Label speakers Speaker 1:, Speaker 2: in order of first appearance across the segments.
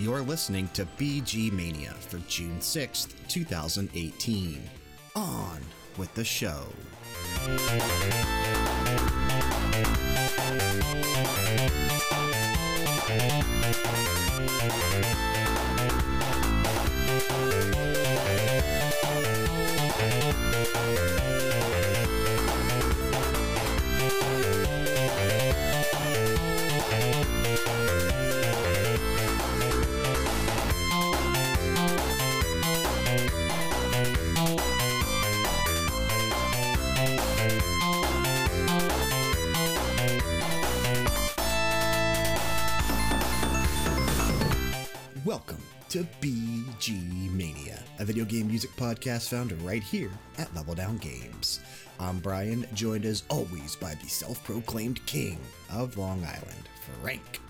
Speaker 1: You're listening to BG Mania for June 6th, 2018. On with the show. To BG Mania, a video game music podcast found right here at Level Down Games. I'm Brian, joined as always by the self proclaimed king of Long Island, Frank.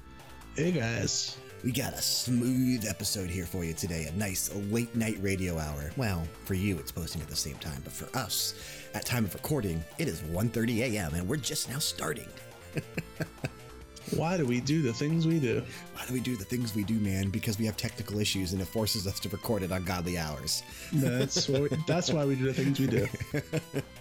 Speaker 2: Hey guys.
Speaker 1: We got a smooth episode here for you today, a nice late night radio hour. Well, for you, it's posting at the same time, but for us, at time of recording, it is 1.30 a.m. and we're just now starting.
Speaker 2: Why do we do the things we do?
Speaker 1: Why do we do the things we do, man? Because we have technical issues and it forces us to record it on godly hours.
Speaker 2: That's what we, that's why we do the things we do.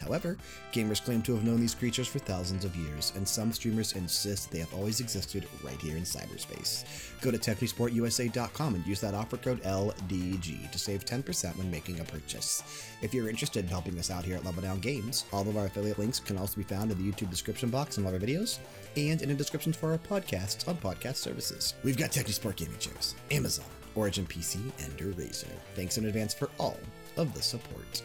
Speaker 1: However, gamers claim to have known these creatures for thousands of years, and some streamers insist they have always existed right here in cyberspace. Go to TechnisportUSA.com and use that offer code LDG to save 10% when making a purchase. If you're interested in helping us out here at Level Down Games, all of our affiliate links can also be found in the YouTube description box and our videos, and in the descriptions for our podcasts on podcast services. We've got Technisport Gaming Chairs, Amazon, Origin PC, and Razer. Thanks in advance for all of the support.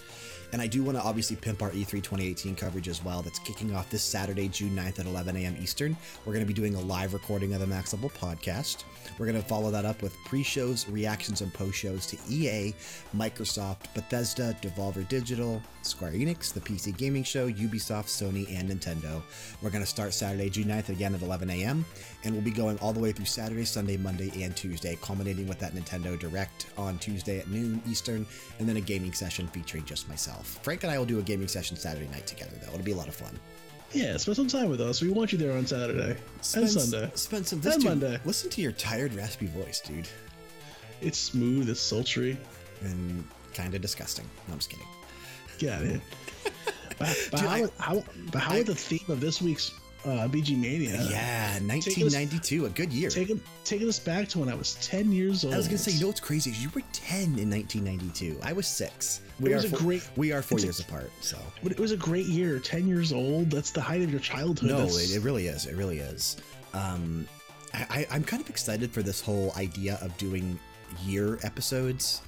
Speaker 1: And I do want to obviously pimp our E E3 2018 coverage as well. That's kicking off this Saturday, June 9th at 11 a.m. Eastern. We're going to be doing a live recording of the Max Level podcast. We're going to follow that up with pre shows, reactions, and post shows to EA, Microsoft, Bethesda, Devolver Digital, Square Enix, the PC Gaming Show, Ubisoft, Sony, and Nintendo. We're going to start Saturday, June 9th again at 11 a.m. And we'll be going all the way through Saturday, Sunday, Monday, and Tuesday, culminating with that Nintendo Direct on Tuesday at noon Eastern, and then a gaming session featuring just myself. Frank and I will do a gaming session Saturday night together, though. It'll be a lot of fun.
Speaker 2: Yeah, spend some time with us. We want you there on Saturday and Sunday.
Speaker 1: Spend some
Speaker 2: And
Speaker 1: listen to-
Speaker 2: Monday.
Speaker 1: Listen to your tired, raspy voice, dude.
Speaker 2: It's smooth, it's sultry.
Speaker 1: And kind of disgusting. No, I'm just kidding.
Speaker 2: Get out of here. but, but
Speaker 1: Dude,
Speaker 2: how,
Speaker 1: I-
Speaker 2: how, but how
Speaker 1: I-
Speaker 2: would the theme of this week's uh, BG Mania
Speaker 1: yeah, 1992, a good year.
Speaker 2: taking taking us back to when I was 10 years old?
Speaker 1: I was gonna say, you know what's crazy? You were 10 in 1992. I was six. We
Speaker 2: It was
Speaker 1: are
Speaker 2: a
Speaker 1: four,
Speaker 2: great-
Speaker 1: We are four
Speaker 2: it's a-
Speaker 1: years apart. So
Speaker 2: But it was a great year. 10 years old. That's the height of your childhood.
Speaker 1: no, it, it really is. It really is. Um, I, I, I'm kind of excited for this whole idea of doing year episodes.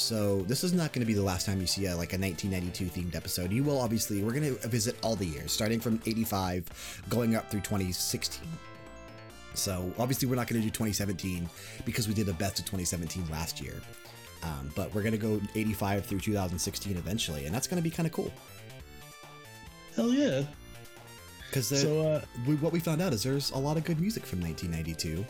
Speaker 1: So this is not going to be the last time you see a, like a 1992 themed episode. You will obviously. We're going to visit all the years, starting from 85, going up through 2016. So obviously we're not going to do 2017 because we did a best of 2017 last year. Um, but we're going to go 85 through 2016 eventually, and that's going to be kind of cool
Speaker 2: Hell yeah.
Speaker 1: because
Speaker 2: So, uh,
Speaker 1: what we found out is there's a lot of good music from 1992,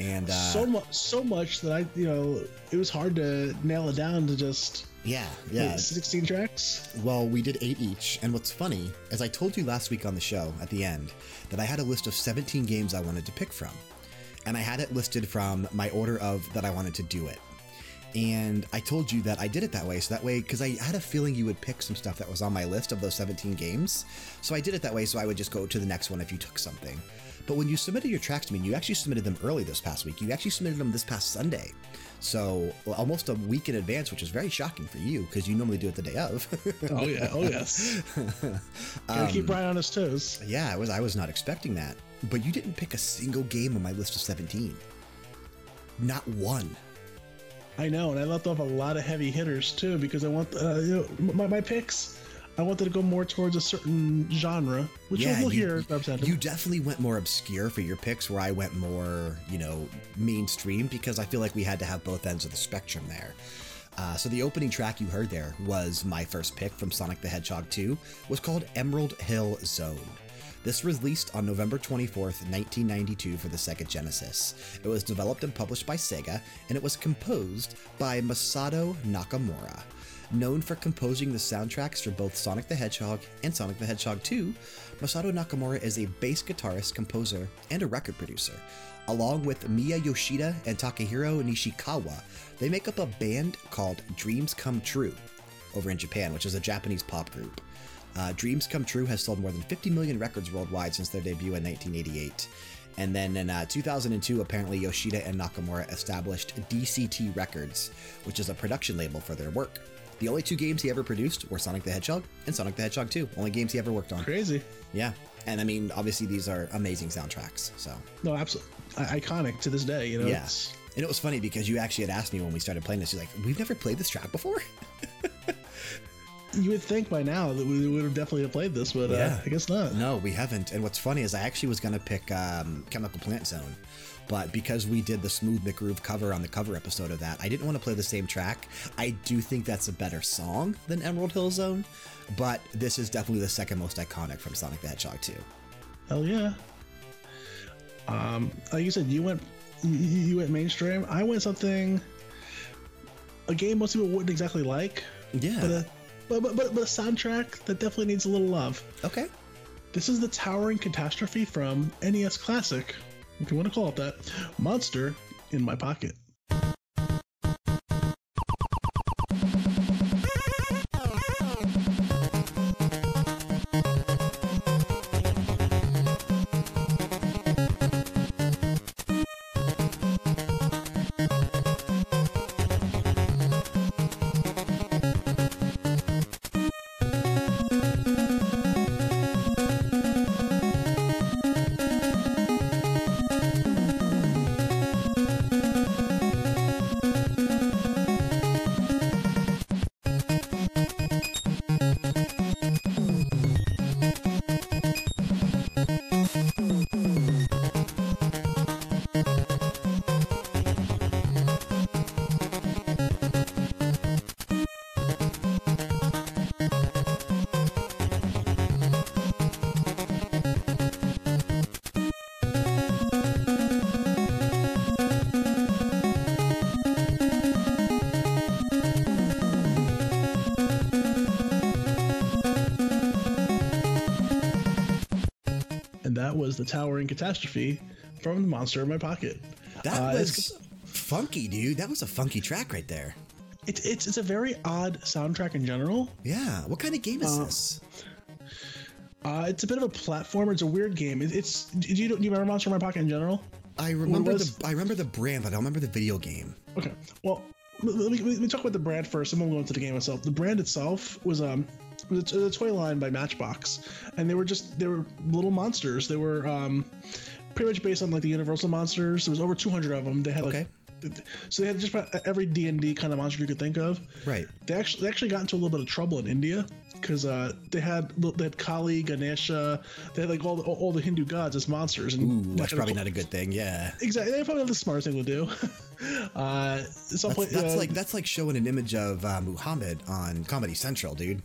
Speaker 1: and uh,
Speaker 2: so much, so much that I, you know, it was hard to nail it down to just
Speaker 1: yeah,
Speaker 2: yeah. 16 tracks.
Speaker 1: Well, we did eight each, and what's funny, as I told you last week on the show at the end, that I had a list of 17 games I wanted to pick from, and I had it listed from my order of that I wanted to do it. And I told you that I did it that way, so that way, because I had a feeling you would pick some stuff that was on my list of those 17 games. So I did it that way, so I would just go to the next one if you took something. But when you submitted your tracks to me, and you actually submitted them early this past week. You actually submitted them this past Sunday. So almost a week in advance, which is very shocking for you because you normally do it the day of.
Speaker 2: Oh yeah, oh yes. Gotta keep Brian on his toes.
Speaker 1: yeah, I was I was not expecting that. But you didn't pick a single game on my list of 17. Not one.
Speaker 2: I know, and I left off a lot of heavy hitters too because I want uh, you know, my, my picks. I wanted to go more towards a certain genre, which
Speaker 1: Yeah,
Speaker 2: we'll
Speaker 1: you-
Speaker 2: hear.
Speaker 1: You definitely went more obscure for your picks, where I went more, you know, mainstream because I feel like we had to have both ends of the spectrum there. Uh, so the opening track you heard there was my first pick from Sonic the Hedgehog 2, was called Emerald Hill Zone. This was released on November 24th, 1992 for the Sega Genesis. It was developed and published by Sega, and it was composed by Masato Nakamura. Known for composing the soundtracks for both Sonic the Hedgehog and Sonic the Hedgehog 2, Masato Nakamura is a bass guitarist, composer, and a record producer. Along with Miwa Yoshida and Takahiro Nishikawa, they make up a band called Dreams Come True over in Japan, which is a Japanese pop group. Uh, Dreams Come True has sold more than 50 million records worldwide since their debut in 1988. And then in uh, 2002, apparently Yoshida and Nakamura established DCT Records, which is a production label for their work. The only two games he ever produced were Sonic the Hedgehog and Sonic the Hedgehog 2, only games he ever worked on.
Speaker 2: Crazy.
Speaker 1: Yeah. And I mean, obviously, these are amazing soundtracks. So,
Speaker 2: No, absolutely iconic to this day. You know.
Speaker 1: yeah.
Speaker 2: it's-
Speaker 1: And it was funny because you actually had asked me when we started playing this, you're like, we've never played this track before?
Speaker 2: You would think by now that we would have definitely played this, but uh,
Speaker 1: Yeah.
Speaker 2: I guess not.
Speaker 1: No, we haven't. And what's funny is I actually was going to pick um, Chemical Plant Zone, but because we did the Smooth McGroove cover on the cover episode of that, I didn't want to play the same track. I do think that's a better song than Emerald Hill Zone, but this is definitely the second most iconic from Sonic the Hedgehog 2.
Speaker 2: Hell yeah. Um, like you said, you went you, went mainstream. I went something a game most people wouldn't exactly like,
Speaker 1: Yeah.
Speaker 2: but a but, but but but a soundtrack that definitely needs a little love.
Speaker 1: okay.
Speaker 2: This is the Towering Catastrophe from NES Classic, if you want to call it that. Monster in my pocket. Was the Towering Catastrophe from the Monster in my pocket.
Speaker 1: That
Speaker 2: Uh,
Speaker 1: was funky, dude. That was a funky track right there.
Speaker 2: It's, it's it's a very odd soundtrack in general.
Speaker 1: Yeah. What kind of game is this?
Speaker 2: Uh, it's a bit of a platformer. It's a weird game. It, it's do you, do you remember Monster in My Pocket in general?
Speaker 1: I remember
Speaker 2: was-
Speaker 1: the I remember the brand, but I don't remember the video game.
Speaker 2: Okay. Well, let me, let me talk about the brand first, and then we'll go into the game itself. The brand itself was um was a, toy line by Matchbox, and they were just they were little monsters. They were um pretty much based on like the Universal monsters. There was over 200 of them. They had like. So they had just about every D and D kind of monster you could think of.
Speaker 1: Right.
Speaker 2: They actually they actually got into a little bit of trouble in India because uh, they had they had Kali, Ganesha, they had like all the, all the Hindu gods as monsters. And
Speaker 1: Ooh, that's probably not a good thing. Yeah.
Speaker 2: exactly. They probably not the smartest thing to do. uh, some
Speaker 1: That's,
Speaker 2: point,
Speaker 1: that's
Speaker 2: uh,
Speaker 1: like that's like showing an image of uh, Muhammad on Comedy Central, dude.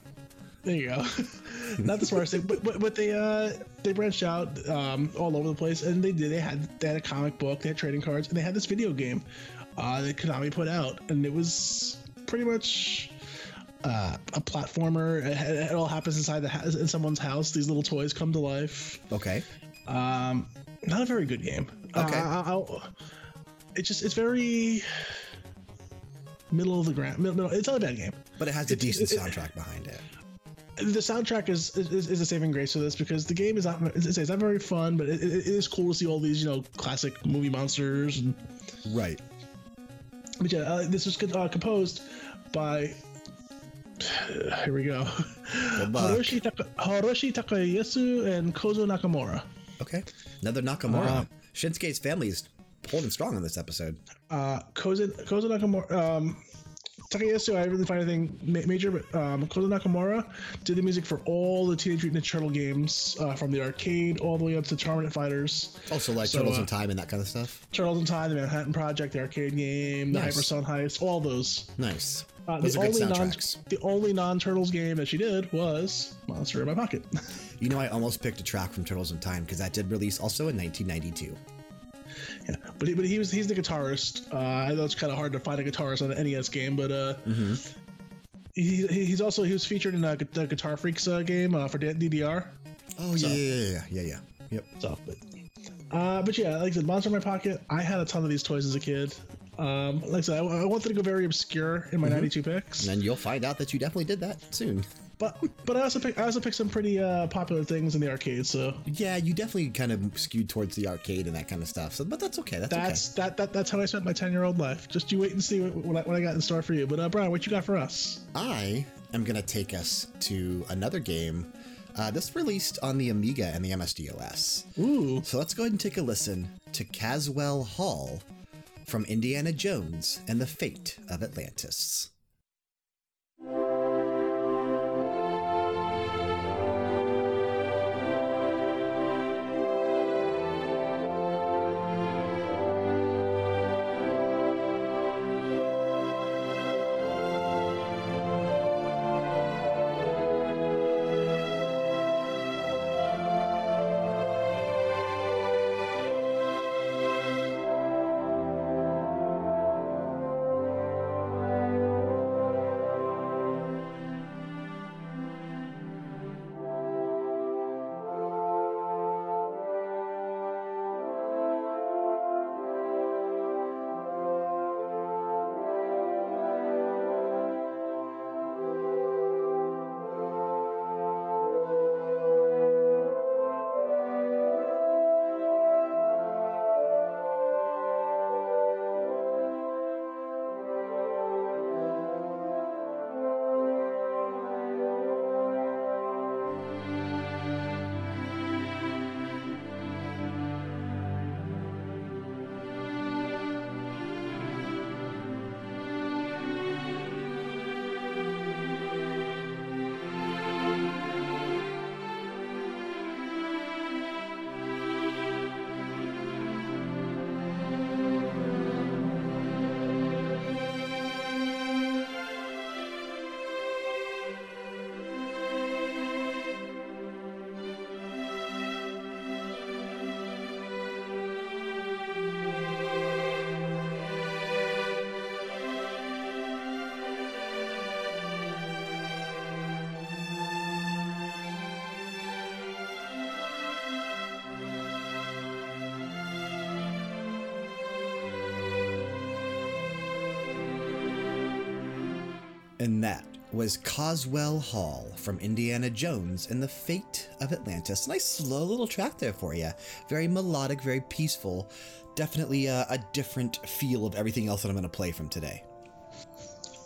Speaker 2: There you go. Not the smartest thing, but but, but they uh they branched out um, all over the place, and they did. They had they had a comic book, they had trading cards, and they had this video game uh, that Konami put out, and it was pretty much uh, a platformer. It, it all happens inside the house, in someone's house. These little toys come to life.
Speaker 1: Okay.
Speaker 2: Um, not a very good game.
Speaker 1: Okay.
Speaker 2: Uh, I- I'll- it's just it's very middle of the ground. Middle, middle, it's not a bad game.
Speaker 1: But it has a
Speaker 2: It's-
Speaker 1: decent
Speaker 2: it- it-
Speaker 1: soundtrack behind it.
Speaker 2: The soundtrack is, is is a saving grace for this because the game is not it's, it's not very fun, but it, it is cool to see all these you know classic movie monsters. And,
Speaker 1: Right.
Speaker 2: but yeah, uh, this was uh, composed by. Here we go. Hiroshi, Taka, Hiroshi Takayasu and Kozo Nakamura.
Speaker 1: Okay. Another Nakamura.
Speaker 2: Uh,
Speaker 1: Shinsuke's family is holding strong on this episode.
Speaker 2: Uh, Kozo, Kozo Nakamura. Um, Takayasu, I didn't find anything ma- major, but um, Kozo Nakamura did the music for all the Teenage Mutant Ninja Turtle games, uh, from the arcade all the way up to Tournament Fighters.
Speaker 1: Also, like
Speaker 2: So,
Speaker 1: Turtles
Speaker 2: uh,
Speaker 1: in Time and that kind of stuff.
Speaker 2: Turtles in Time, the Manhattan Project, the arcade game, the
Speaker 1: Nice.
Speaker 2: Hyperstone Heist, all those.
Speaker 1: Nice.
Speaker 2: Uh, the only non the only non Turtles game that she did was Monster in My Pocket.
Speaker 1: You know, I almost picked a track from Turtles in Time because that did release also in 1992.
Speaker 2: Yeah, but he, but he was he's the guitarist. Uh, I know it's kind of hard to find a guitarist on an NES game, but uh,
Speaker 1: Mm-hmm.
Speaker 2: he, he- he's also he was featured in gu- the Guitar Freaks uh, game uh, for DDR.
Speaker 1: Oh, yeah, yeah, yeah, yeah, yeah. Yep.
Speaker 2: So, but, uh, but yeah, like I said, Monster in My Pocket. I had a ton of these toys as a kid. Um, like I said, I, I wanted to go very obscure in my '92 picks,
Speaker 1: And then you'll find out that you definitely did that soon.
Speaker 2: But but I also pick, I also picked some pretty uh, popular things in the arcade. So
Speaker 1: Yeah, you definitely kind of skewed towards the arcade and that kind of stuff. So, but that's okay. That's,
Speaker 2: that's that, that that's how I spent my 10 year old life. Just you wait and see what, what, I, what I got in store for you. But uh, Brian, what you got for us?
Speaker 1: I am gonna take us to another game. Uh, this released on the Amiga and the MS-DOS.
Speaker 2: Ooh,
Speaker 1: So let's go ahead and take a listen to Caswell Hall from Indiana Jones and the Fate of Atlantis. And that was Coswell Hall from Indiana Jones and the Fate of Atlantis. Nice slow little track there for you. Very melodic, very peaceful. Definitely a, a different feel of everything else that I'm going to play from today.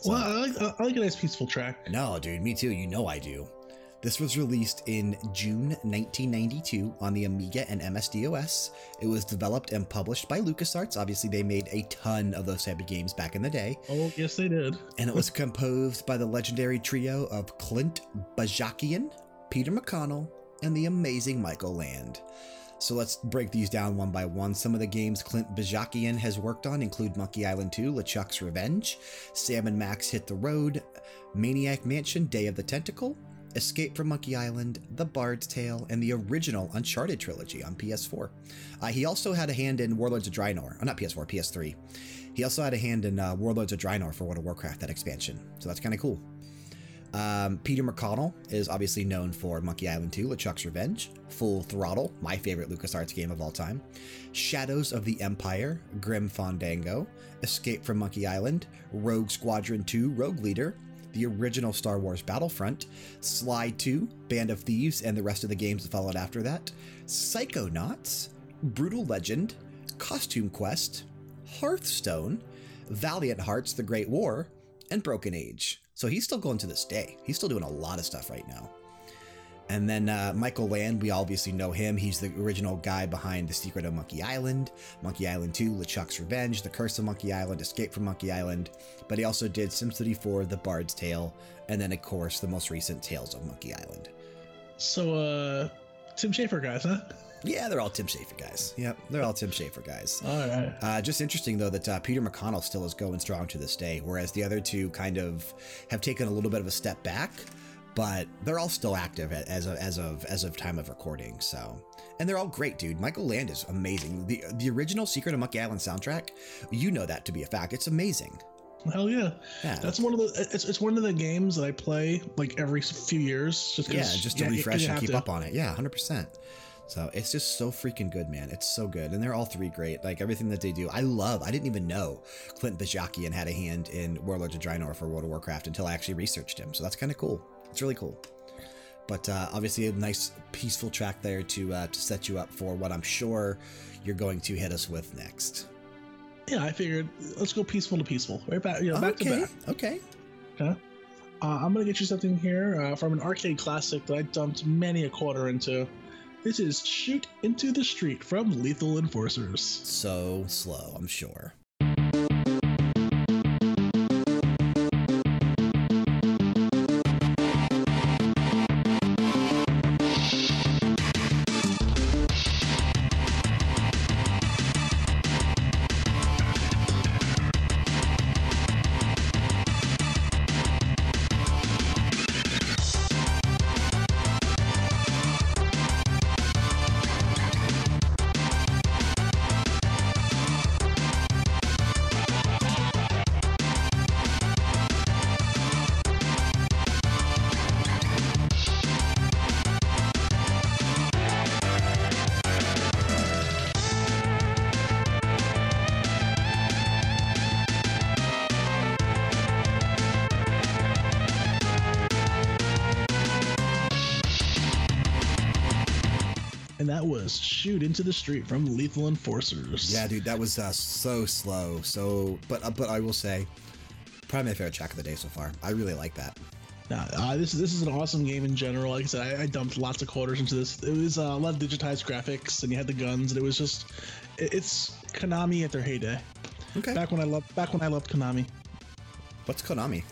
Speaker 2: well, I like I like a nice peaceful track.
Speaker 1: No, dude, me too. You know I do. This was released in June 1992 on the Amiga and MS-DOS. It was developed and published by LucasArts. Obviously, they made a ton of those type of games back in the day.
Speaker 2: Oh, yes, they did.
Speaker 1: And it was composed by the legendary trio of Clint Bajakian, Peter McConnell, and the amazing Michael Land. So let's break these down one by one. Some of the games Clint Bajakian has worked on include Monkey Island 2, LeChuck's Revenge, Sam and Max Hit the Road, Maniac Mansion, Day of the Tentacle, Escape from Monkey Island, The Bard's Tale, and the original Uncharted trilogy on PS4. Uh, he also had a hand in Warlords of Draenor, oh, not PS4, PS3. He also had a hand in uh, Warlords of Draenor for World of Warcraft, that expansion. So that's kind of cool. Um, Peter McConnell is obviously known for Monkey Island 2, LeChuck's Revenge, Full Throttle, my favorite LucasArts game of all time, Shadows of the Empire, Grim Fandango, Escape from Monkey Island, Rogue Squadron 2, Rogue Leader, the original Star Wars Battlefront, Sly 2, Band of Thieves, and the rest of the games that followed after that, Psychonauts, Brutal Legend, Costume Quest, Hearthstone, Valiant Hearts The Great War, and Broken Age. So he's still going to this day. He's still doing a lot of stuff right now. And then uh, Michael Land, we obviously know him. He's the original guy behind The Secret of Monkey Island, Monkey Island 2, LeChuck's Revenge, The Curse of Monkey Island, Escape from Monkey Island. But he also did SimCity 4, The Bard's Tale, and then, of course, the most recent Tales of Monkey Island.
Speaker 2: So, uh, Tim Schafer guys, huh?
Speaker 1: Yeah, they're all Tim Schafer guys. Yep, they're all Tim Schafer guys.
Speaker 2: All right.
Speaker 1: Uh, just interesting though that uh, Peter McConnell still is going strong to this day, whereas the other two kind of have taken a little bit of a step back, but they're all still active as of as of as of time of recording. So, and they're all great, dude. Michael Land is amazing. the The original Secret of Monkey Island soundtrack, you know that to be a fact. It's amazing.
Speaker 2: Hell yeah.
Speaker 1: Yeah.
Speaker 2: That's one of the. It's, it's one of the games that I play like every few years. Just
Speaker 1: Yeah, just to
Speaker 2: yeah,
Speaker 1: refresh and keep
Speaker 2: to.
Speaker 1: up on it. Yeah, hundred percent. So it's just so freaking good, man. It's so good, and they're all three great. Like everything that they do, I love. I didn't even know Clint Bajakian had a hand in Warlords of Draenor for World of Warcraft until I actually researched him. So that's kind of cool. It's really cool. But uh, obviously, a nice peaceful track there to uh, to set you up for what I'm sure you're going to hit us with next.
Speaker 2: Yeah, I figured let's go peaceful to peaceful. Right back, you know, back
Speaker 1: okay.
Speaker 2: to back.
Speaker 1: Okay.
Speaker 2: Okay. Uh, I'm gonna get you something here uh, from an arcade classic that I dumped many a quarter into. This is "Shoot into the Street" from Lethal Enforcers.
Speaker 1: So slow, I'm sure.
Speaker 2: "Shoot into the Street" from Lethal Enforcers.
Speaker 1: Yeah, dude, that was uh, so slow. So, but uh, but I will say, probably my favorite track of the day so far. I really like that.
Speaker 2: Nah, uh, this is this is an awesome game in general. Like I said, I, I dumped lots of quarters into this. It was uh, a lot of digitized graphics, and you had the guns, and it was just it, it's Konami at their heyday.
Speaker 1: Okay.
Speaker 2: Back when I loved back when I loved Konami.
Speaker 1: What's Konami?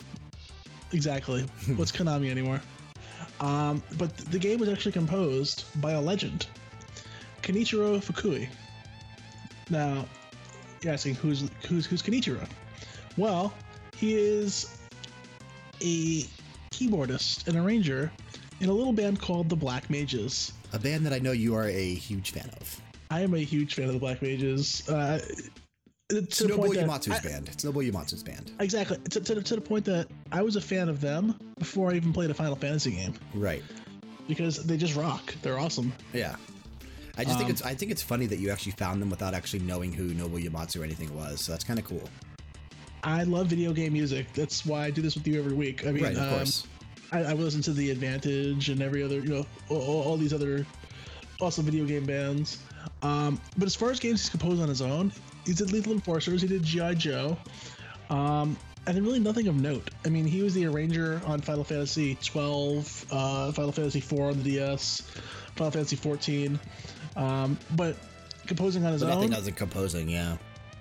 Speaker 2: Exactly. What's Konami anymore? Um, but the game was actually composed by a legend, Kenichiro Fukui. Now, you're asking who's who's who's Kenichiro? Well, he is a keyboardist and arranger in a little band called the Black Mages.
Speaker 1: A band that I know you are a huge fan of.
Speaker 2: I am a huge fan of the Black Mages. Uh, to the
Speaker 1: Tsunobu
Speaker 2: point
Speaker 1: Uematsu's
Speaker 2: I-
Speaker 1: band. It's Nobuo Uematsu's band.
Speaker 2: Exactly. To, to, to the point that I was a fan of them before I even played a Final Fantasy game.
Speaker 1: Right.
Speaker 2: because they just rock. They're awesome.
Speaker 1: Yeah. I just think
Speaker 2: Um,
Speaker 1: it's I think it's funny that you actually found them without actually knowing who Nobuo Uematsu or anything was. So that's kind of cool.
Speaker 2: I love video game music. That's why I do this with you every week. I mean,
Speaker 1: right, of
Speaker 2: um,
Speaker 1: course.
Speaker 2: I, I listen to the Advantage and every other, you know, all, all, these other awesome video game bands. Um, but as far as games he's composed on his own, he did Lethal Enforcers, he did GI Joe, um, and then really nothing of note. I mean, he was the arranger on Final Fantasy 12, uh, Final Fantasy 4 on the DS, Final Fantasy 14, um, but composing on his
Speaker 1: But
Speaker 2: own.
Speaker 1: nothing other composing, yeah.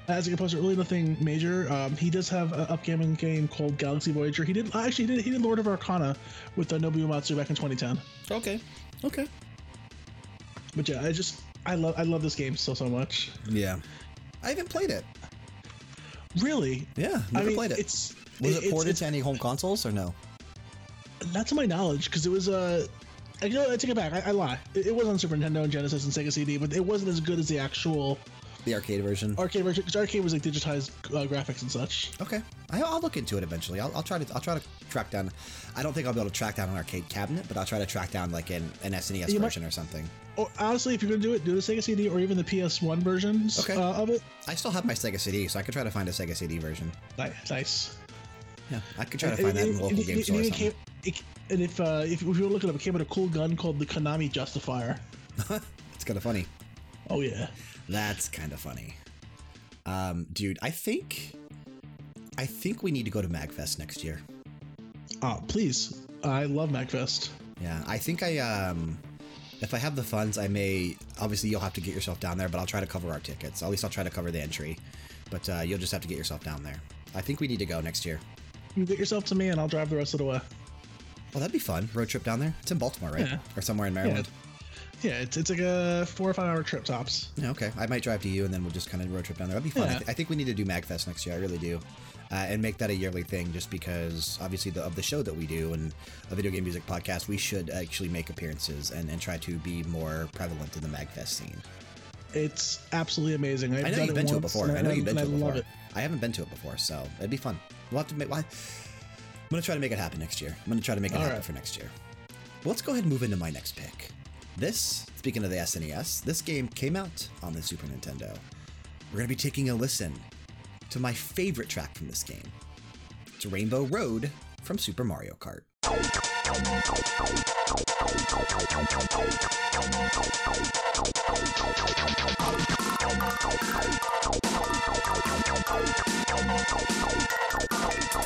Speaker 2: As a composer, really nothing major. Um, he does have an upcoming game called Galaxy Voyager. He did actually he did, he did Lord of Arcana with uh, Nobuo Uematsu back in 2010.
Speaker 1: Okay. Okay.
Speaker 2: But yeah, I just I love I love this game so so much.
Speaker 1: Yeah. I haven't played it.
Speaker 2: Really,
Speaker 1: Yeah,
Speaker 2: I
Speaker 1: never
Speaker 2: mean,
Speaker 1: played it.
Speaker 2: It's
Speaker 1: was it
Speaker 2: it's-
Speaker 1: ported
Speaker 2: it's-
Speaker 1: to any home consoles or no?
Speaker 2: not to my knowledge because it was Uh, I, you know, I take it back. I, I lie. It, it was on Super Nintendo and Genesis and Sega CD, but it wasn't as good as the actual
Speaker 1: The arcade version.
Speaker 2: arcade version. Because arcade was like digitized uh, graphics and such.
Speaker 1: Okay, I, I'll look into it eventually. I'll, I'll try to. I'll try to track down. I don't think I'll be able to track down an arcade cabinet, but I'll try to track down like an, an SNES
Speaker 2: You might-
Speaker 1: version or something.
Speaker 2: Or honestly, if you're gonna do it, do the Sega CD or even the PS1 versions
Speaker 1: Okay.
Speaker 2: uh, of it.
Speaker 1: I still have my Sega CD, so I could try to find a Sega CD version.
Speaker 2: Nice. nice.
Speaker 1: Yeah, I could try to find that in local
Speaker 2: and-
Speaker 1: game store or something.
Speaker 2: came- it- and if uh, if, if you look looking up, it came with a cool gun called the Konami Justifier.
Speaker 1: It's kind of funny.
Speaker 2: Oh yeah.
Speaker 1: That's kind of funny. Um, dude, I think, I think we need to go to Magfest next year.
Speaker 2: Oh please, I love Magfest.
Speaker 1: Yeah, I think I um if I have the funds, I may obviously you'll have to get yourself down there, but I'll try to cover our tickets. At least I'll try to cover the entry. But uh, you'll just have to get yourself down there. I think we need to go next year.
Speaker 2: You get yourself to me, and I'll drive the rest of the way.
Speaker 1: Well, that'd be fun. Road trip down there. It's in Baltimore, right?
Speaker 2: Yeah.
Speaker 1: Or somewhere in Maryland.
Speaker 2: Yeah, it's it's like a four or five hour trip tops.
Speaker 1: Yeah, okay, I might drive to you, and then we'll just kind of road trip down there. That'd be fun. I, th- I think we need to do Magfest next year. I really do, uh, and make that a yearly thing. Just because, obviously, the, of the show that we do and a video game music podcast, we should actually make appearances and, and try to be more prevalent in the Magfest scene.
Speaker 2: It's absolutely amazing. I've
Speaker 1: I know you've been to it before.
Speaker 2: and
Speaker 1: I know you've been to it
Speaker 2: I
Speaker 1: before.
Speaker 2: love it.
Speaker 1: I haven't been to it before, so it'd be fun. We'll have to make. Why? I'm gonna try to make it happen next year. I'm gonna try to make it
Speaker 2: All
Speaker 1: happen
Speaker 2: right.
Speaker 1: for next year. Let's go ahead and move into my next pick. This, speaking of the SNES, this game came out on the Super Nintendo. We're gonna be taking a listen to my favorite track from this game. It's Rainbow Road from Super Mario Kart. And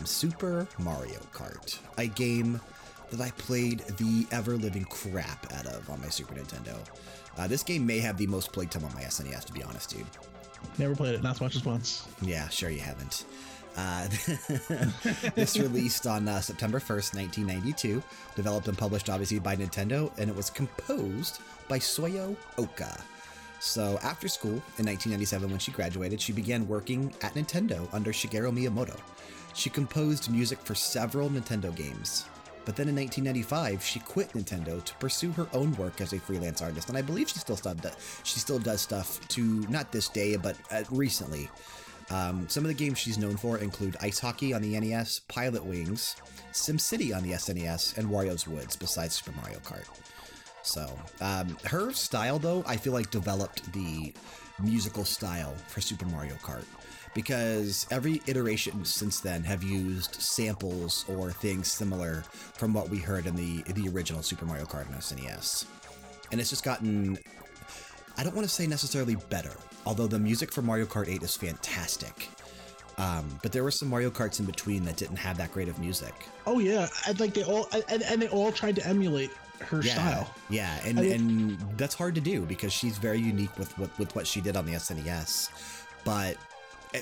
Speaker 1: from Super Mario Kart, a game that I played the ever living crap out of on my Super Nintendo. Uh, this game may have the most played time on my SNES, to be honest, dude.
Speaker 2: Never played it, not as much as once.
Speaker 1: Yeah, sure you haven't. Uh, this released on uh, September 1st, 1992, developed and published obviously by Nintendo, and it was composed by Soyo Oka. So, after school in 1997, when she graduated, she began working at Nintendo under Shigeru Miyamoto. She composed music for several Nintendo games. But then in 1995, she quit Nintendo to pursue her own work as a freelance artist, and I believe she still she still does stuff to not this day, but uh, recently. Um, some of the games she's known for include Ice Hockey on the NES, Pilot Wings, SimCity on the SNES, and Wario's Woods, besides Super Mario Kart. So, um, her style, though, I feel like developed the musical style for Super Mario Kart because every iteration since then have used samples or things similar from what we heard in the the original Super Mario Kart on SNES, and it's just gotten. I don't want to say necessarily better, although the music for Mario Kart 8 is fantastic. Um, but there were some Mario Karts in between that didn't have that great of music.
Speaker 2: Oh yeah, and like they all and, and they all tried to emulate her
Speaker 1: yeah,
Speaker 2: style.
Speaker 1: Yeah, and,
Speaker 2: I mean-
Speaker 1: and that's hard to do because she's very unique with, with with what she did on the SNES. But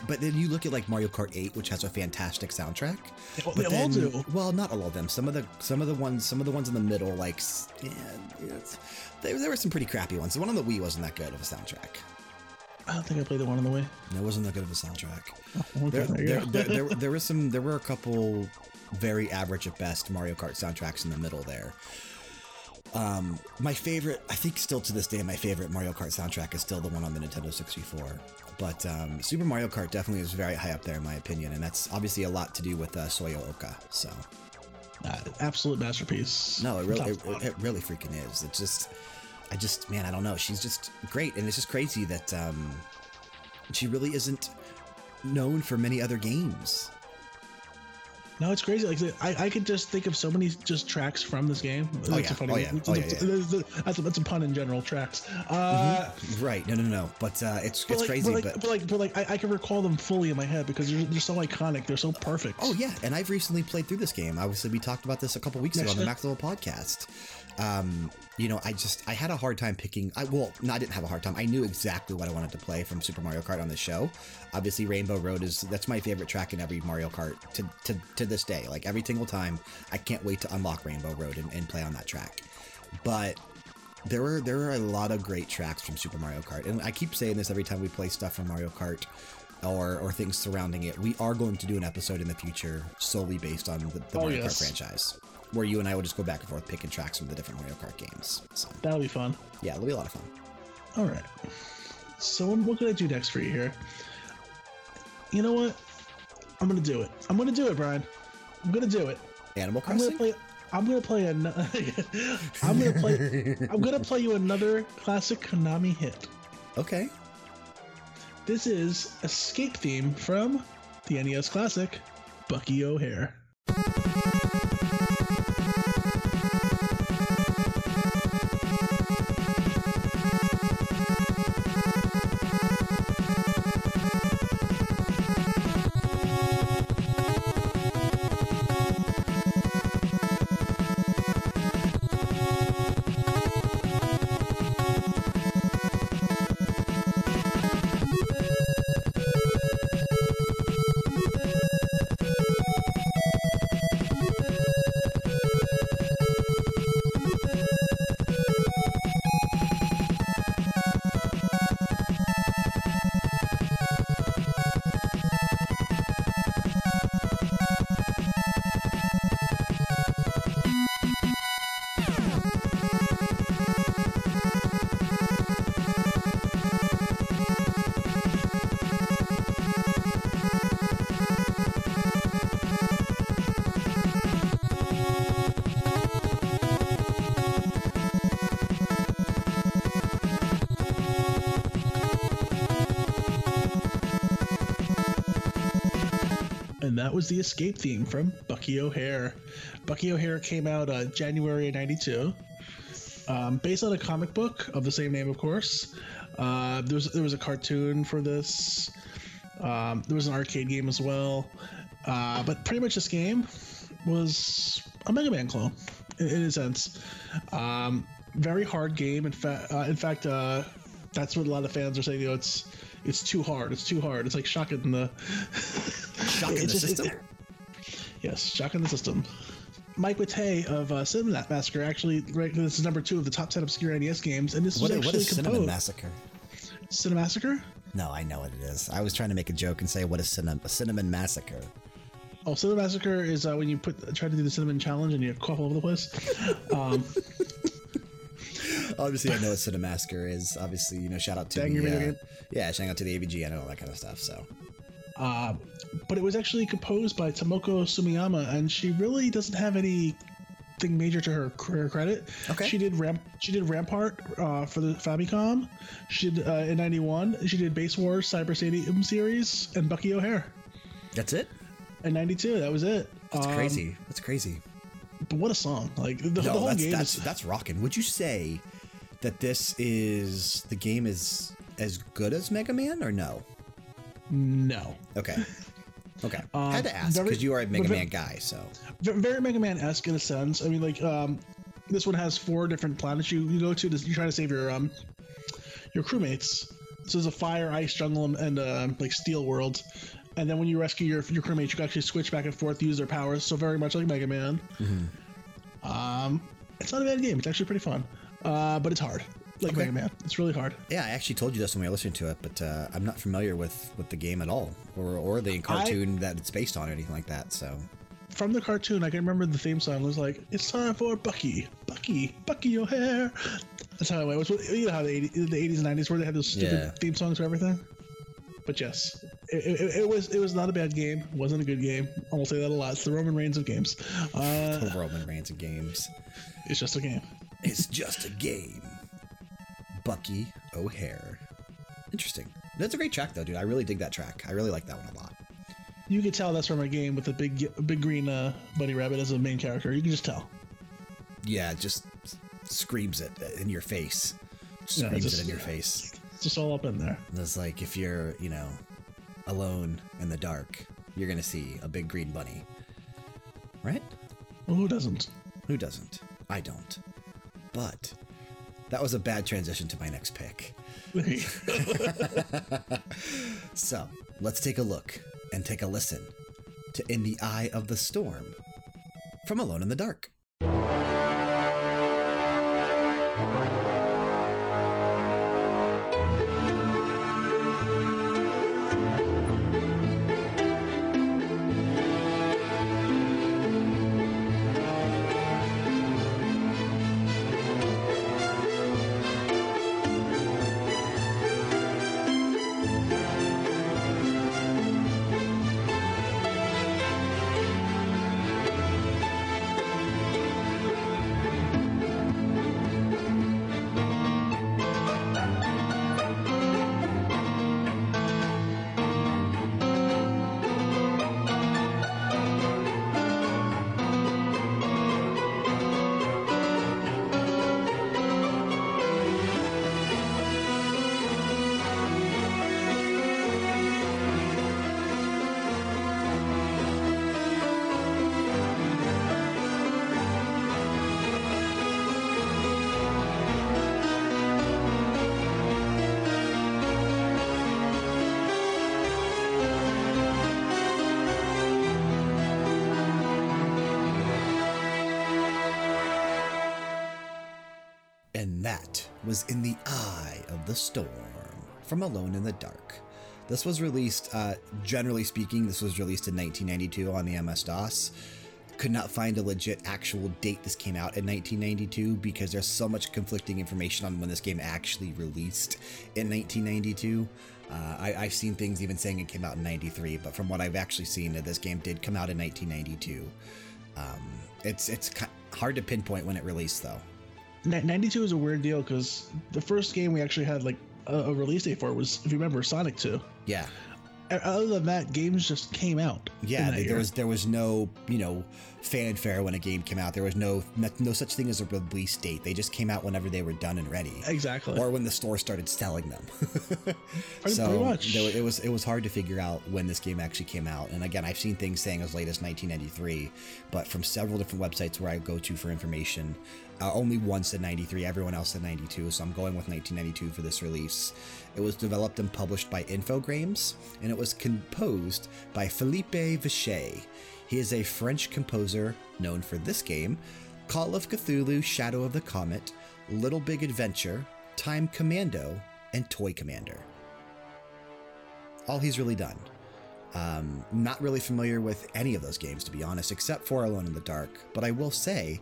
Speaker 1: but then you look at like Mario Kart 8, which has a fantastic soundtrack.
Speaker 2: They
Speaker 1: But
Speaker 2: they all do.
Speaker 1: well, not all of them. Some of the some of the ones some of the ones in the middle, like yeah, there, there were some pretty crappy ones. The one on the Wii wasn't that good of a soundtrack.
Speaker 2: I don't think I played the one on the way.
Speaker 1: It wasn't that good of a soundtrack.
Speaker 2: Okay,
Speaker 1: There,
Speaker 2: there
Speaker 1: there, there, there, there was some. There were a couple very average at best Mario Kart soundtracks in the middle there. Um, my favorite, I think, still to this day, my favorite Mario Kart soundtrack is still the one on the Nintendo 64. But um, Super Mario Kart definitely is very high up there in my opinion, and that's obviously a lot to do with uh, Soyo Oka. So
Speaker 2: Uh, absolute masterpiece.
Speaker 1: no, it really, it, it really freaking is. It's just, I just, man, I don't know. She's just great, and it's just crazy that um, she really isn't known for many other games.
Speaker 2: No, it's crazy. Like I, I could just think of so many just tracks from this game. That's
Speaker 1: Oh,
Speaker 2: a
Speaker 1: yeah.
Speaker 2: funny-
Speaker 1: Oh, yeah.
Speaker 2: that's
Speaker 1: Oh,
Speaker 2: a-
Speaker 1: yeah, yeah.
Speaker 2: that's a- That's a, pun in general. Tracks. Uh,
Speaker 1: Right? No, no, no. But uh, it's
Speaker 2: but
Speaker 1: it's
Speaker 2: like,
Speaker 1: crazy.
Speaker 2: But like,
Speaker 1: but
Speaker 2: but like, but like I, I can recall them fully in my head because they're, they're so iconic. They're so perfect.
Speaker 1: Oh yeah, and I've recently played through this game. Obviously, we talked about this a couple weeks ago on the. Max Level podcast. Um, you know, I just I had a hard time picking. I well, no, I didn't have a hard time. I knew exactly what I wanted to play from Super Mario Kart on the show. Obviously, Rainbow Road is that's my favorite track in every Mario Kart to to, to this day. Like every single time, I can't wait to unlock Rainbow Road and, and play on that track. But there were there are a lot of great tracks from Super Mario Kart, and I keep saying this every time we play stuff from Mario Kart or or things surrounding it. We are going to do an episode in the future solely based on the, the
Speaker 2: Oh,
Speaker 1: Mario
Speaker 2: yes.
Speaker 1: Kart franchise, where you and I will just go back and forth picking tracks from the different Mario Kart games. So
Speaker 2: that'll be fun.
Speaker 1: yeah, it'll be a lot of fun.
Speaker 2: All right. So what can I do next for you here? You know what? I'm gonna do it. I'm gonna do it, Brian. I'm gonna do it.
Speaker 1: Animal Crossing.
Speaker 2: I'm gonna play. I'm gonna play an. I'm gonna play. I'm gonna play you another classic Konami hit.
Speaker 1: Okay.
Speaker 2: This is Escape theme from the NES classic Bucky O'Hare. Was the Escape theme from Bucky O'Hare. Bucky O'Hare came out uh, January 92. Um, based on a comic book of the same name, of course. Uh, there, was, there was a cartoon for this. Um, there was an arcade game as well. Uh, but pretty much this game was a Mega Man clone, in, in a sense. Um, very hard game. In, fa- uh, in fact, uh, that's what a lot of fans are saying. You know, it's it's too hard. It's too hard. It's like shocking the
Speaker 1: Shocking the system.
Speaker 2: yes, shocking the system. Mike Witte of uh, Cinemassacre actually, right, this is number two of the top 10 obscure NES games, and this
Speaker 1: what,
Speaker 2: was
Speaker 1: what
Speaker 2: actually
Speaker 1: is Cinnamon. Massacre?
Speaker 2: Cinnamon Massacre?
Speaker 1: No, I know what it is. I was trying to make a joke and say, what is cinnamon, a cinnamon massacre?
Speaker 2: Oh, Cinnamon Massacre is uh, when you put try to do the cinnamon challenge and you cough all over the place. Um,
Speaker 1: Obviously, I know what cinnamon massacre is. Obviously, you know, shout out to
Speaker 2: Dang,
Speaker 1: the, uh, yeah, shout out to the AVG. and all that kind of stuff. So,
Speaker 2: uh, but it was actually composed by Tomoko Sumiyama, and she really doesn't have anything major to her career credit.
Speaker 1: Okay.
Speaker 2: She did Ramp. She did Rampart uh, for the Famicom. She did uh, in '91. She did Base Wars Cyber Stadium series and Bucky O'Hare.
Speaker 1: that's it.
Speaker 2: In '92, that was it.
Speaker 1: That's
Speaker 2: Um,
Speaker 1: crazy. That's crazy.
Speaker 2: But what a song! Like the, the whole
Speaker 1: that's
Speaker 2: game
Speaker 1: that's
Speaker 2: is.
Speaker 1: that's rocking. Would you say that this is the game is as good as Mega Man or no?
Speaker 2: No,
Speaker 1: Okay. Okay.
Speaker 2: Um,
Speaker 1: Had to ask because you are a Mega Man guy. So
Speaker 2: very Mega Man esque in a sense. I mean, like um, this one has four different planets you, you go to. You try to save your um your crewmates. So there's a fire, ice, jungle, and- uh, like steel world. And then when you rescue your your crewmates, you can actually switch back and forth, use their powers. So very much like Mega Man. Um, it's not a bad game. It's actually pretty fun. Uh, but it's hard, like
Speaker 1: Okay.
Speaker 2: Mega Man. It's really hard.
Speaker 1: yeah, I actually told you this when we were listening to it, but uh, I'm not familiar with with the game at all, or or the cartoon that it's based on, or anything like that. So
Speaker 2: From the cartoon, I can remember the theme song was like, "It's time for Bucky, Bucky, Bucky O'Hare." That's how it went. It was- You know how the 80s, the 80s and 90s where they had those stupid
Speaker 1: Yeah.
Speaker 2: theme songs for everything. But yes, it, it, it was it was not a bad game. It wasn't a good game. I will say that a lot. It's the Roman Reigns of games. Uh,
Speaker 1: the Roman Reigns of games.
Speaker 2: it's just a game.
Speaker 1: It's just a game. Bucky O'Hare. Interesting. That's a great track, though, dude. I really dig that track. I really like that one a lot.
Speaker 2: You can tell that's from a game with a big big green uh, bunny rabbit as a main character. You can just tell.
Speaker 1: Yeah, it just screams it in your face. Screams
Speaker 2: just-
Speaker 1: it in your face.
Speaker 2: It's just all up in there.
Speaker 1: It's like if you're, you know, alone in the dark, you're gonna see a big green bunny. Right?
Speaker 2: Well, who doesn't?
Speaker 1: Who doesn't? I don't. But that was a bad transition to my next pick. So let's take a look and take a listen to In the Eye of the Storm from Alone in the Dark. Was In the Eye of the Storm from Alone in the Dark. This was released, uh, generally speaking, this was released in 1992 on the MS DOS. Could not find a legit actual date this came out in 1992 because there's so much conflicting information on when this game actually released in 1992. Uh, I, I've seen things even saying it came out in 93, but from what I've actually seen, this game did come out in 1992. Um, it's, it's hard to pinpoint when it released, though.
Speaker 2: 92 is a weird deal because the first game we actually had like a, a, release date for was, if you remember, Sonic 2.
Speaker 1: Yeah.
Speaker 2: Other than that, games just came out.
Speaker 1: Yeah, there year. was there was no you know fanfare when a game came out. There was no, no, no such thing as a release date. They just came out whenever they were done and ready.
Speaker 2: Exactly.
Speaker 1: Or when the store started selling them.
Speaker 2: so pretty much.
Speaker 1: it was it was hard to figure out when this game actually came out. And again, I've seen things saying as late as 1993, but from several different websites where I go to for information, uh, only once in 93, everyone else in 92, so I'm going with 1992 for this release. It was developed and published by Infogrames, and it was composed by Philippe Vachey. He is a French composer known for this game, Call of Cthulhu, Shadow of the Comet, Little Big Adventure, Time Commando, and Toy Commander. All he's really done. Um, not really familiar with any of those games, to be honest, except for Alone in the Dark, but I will say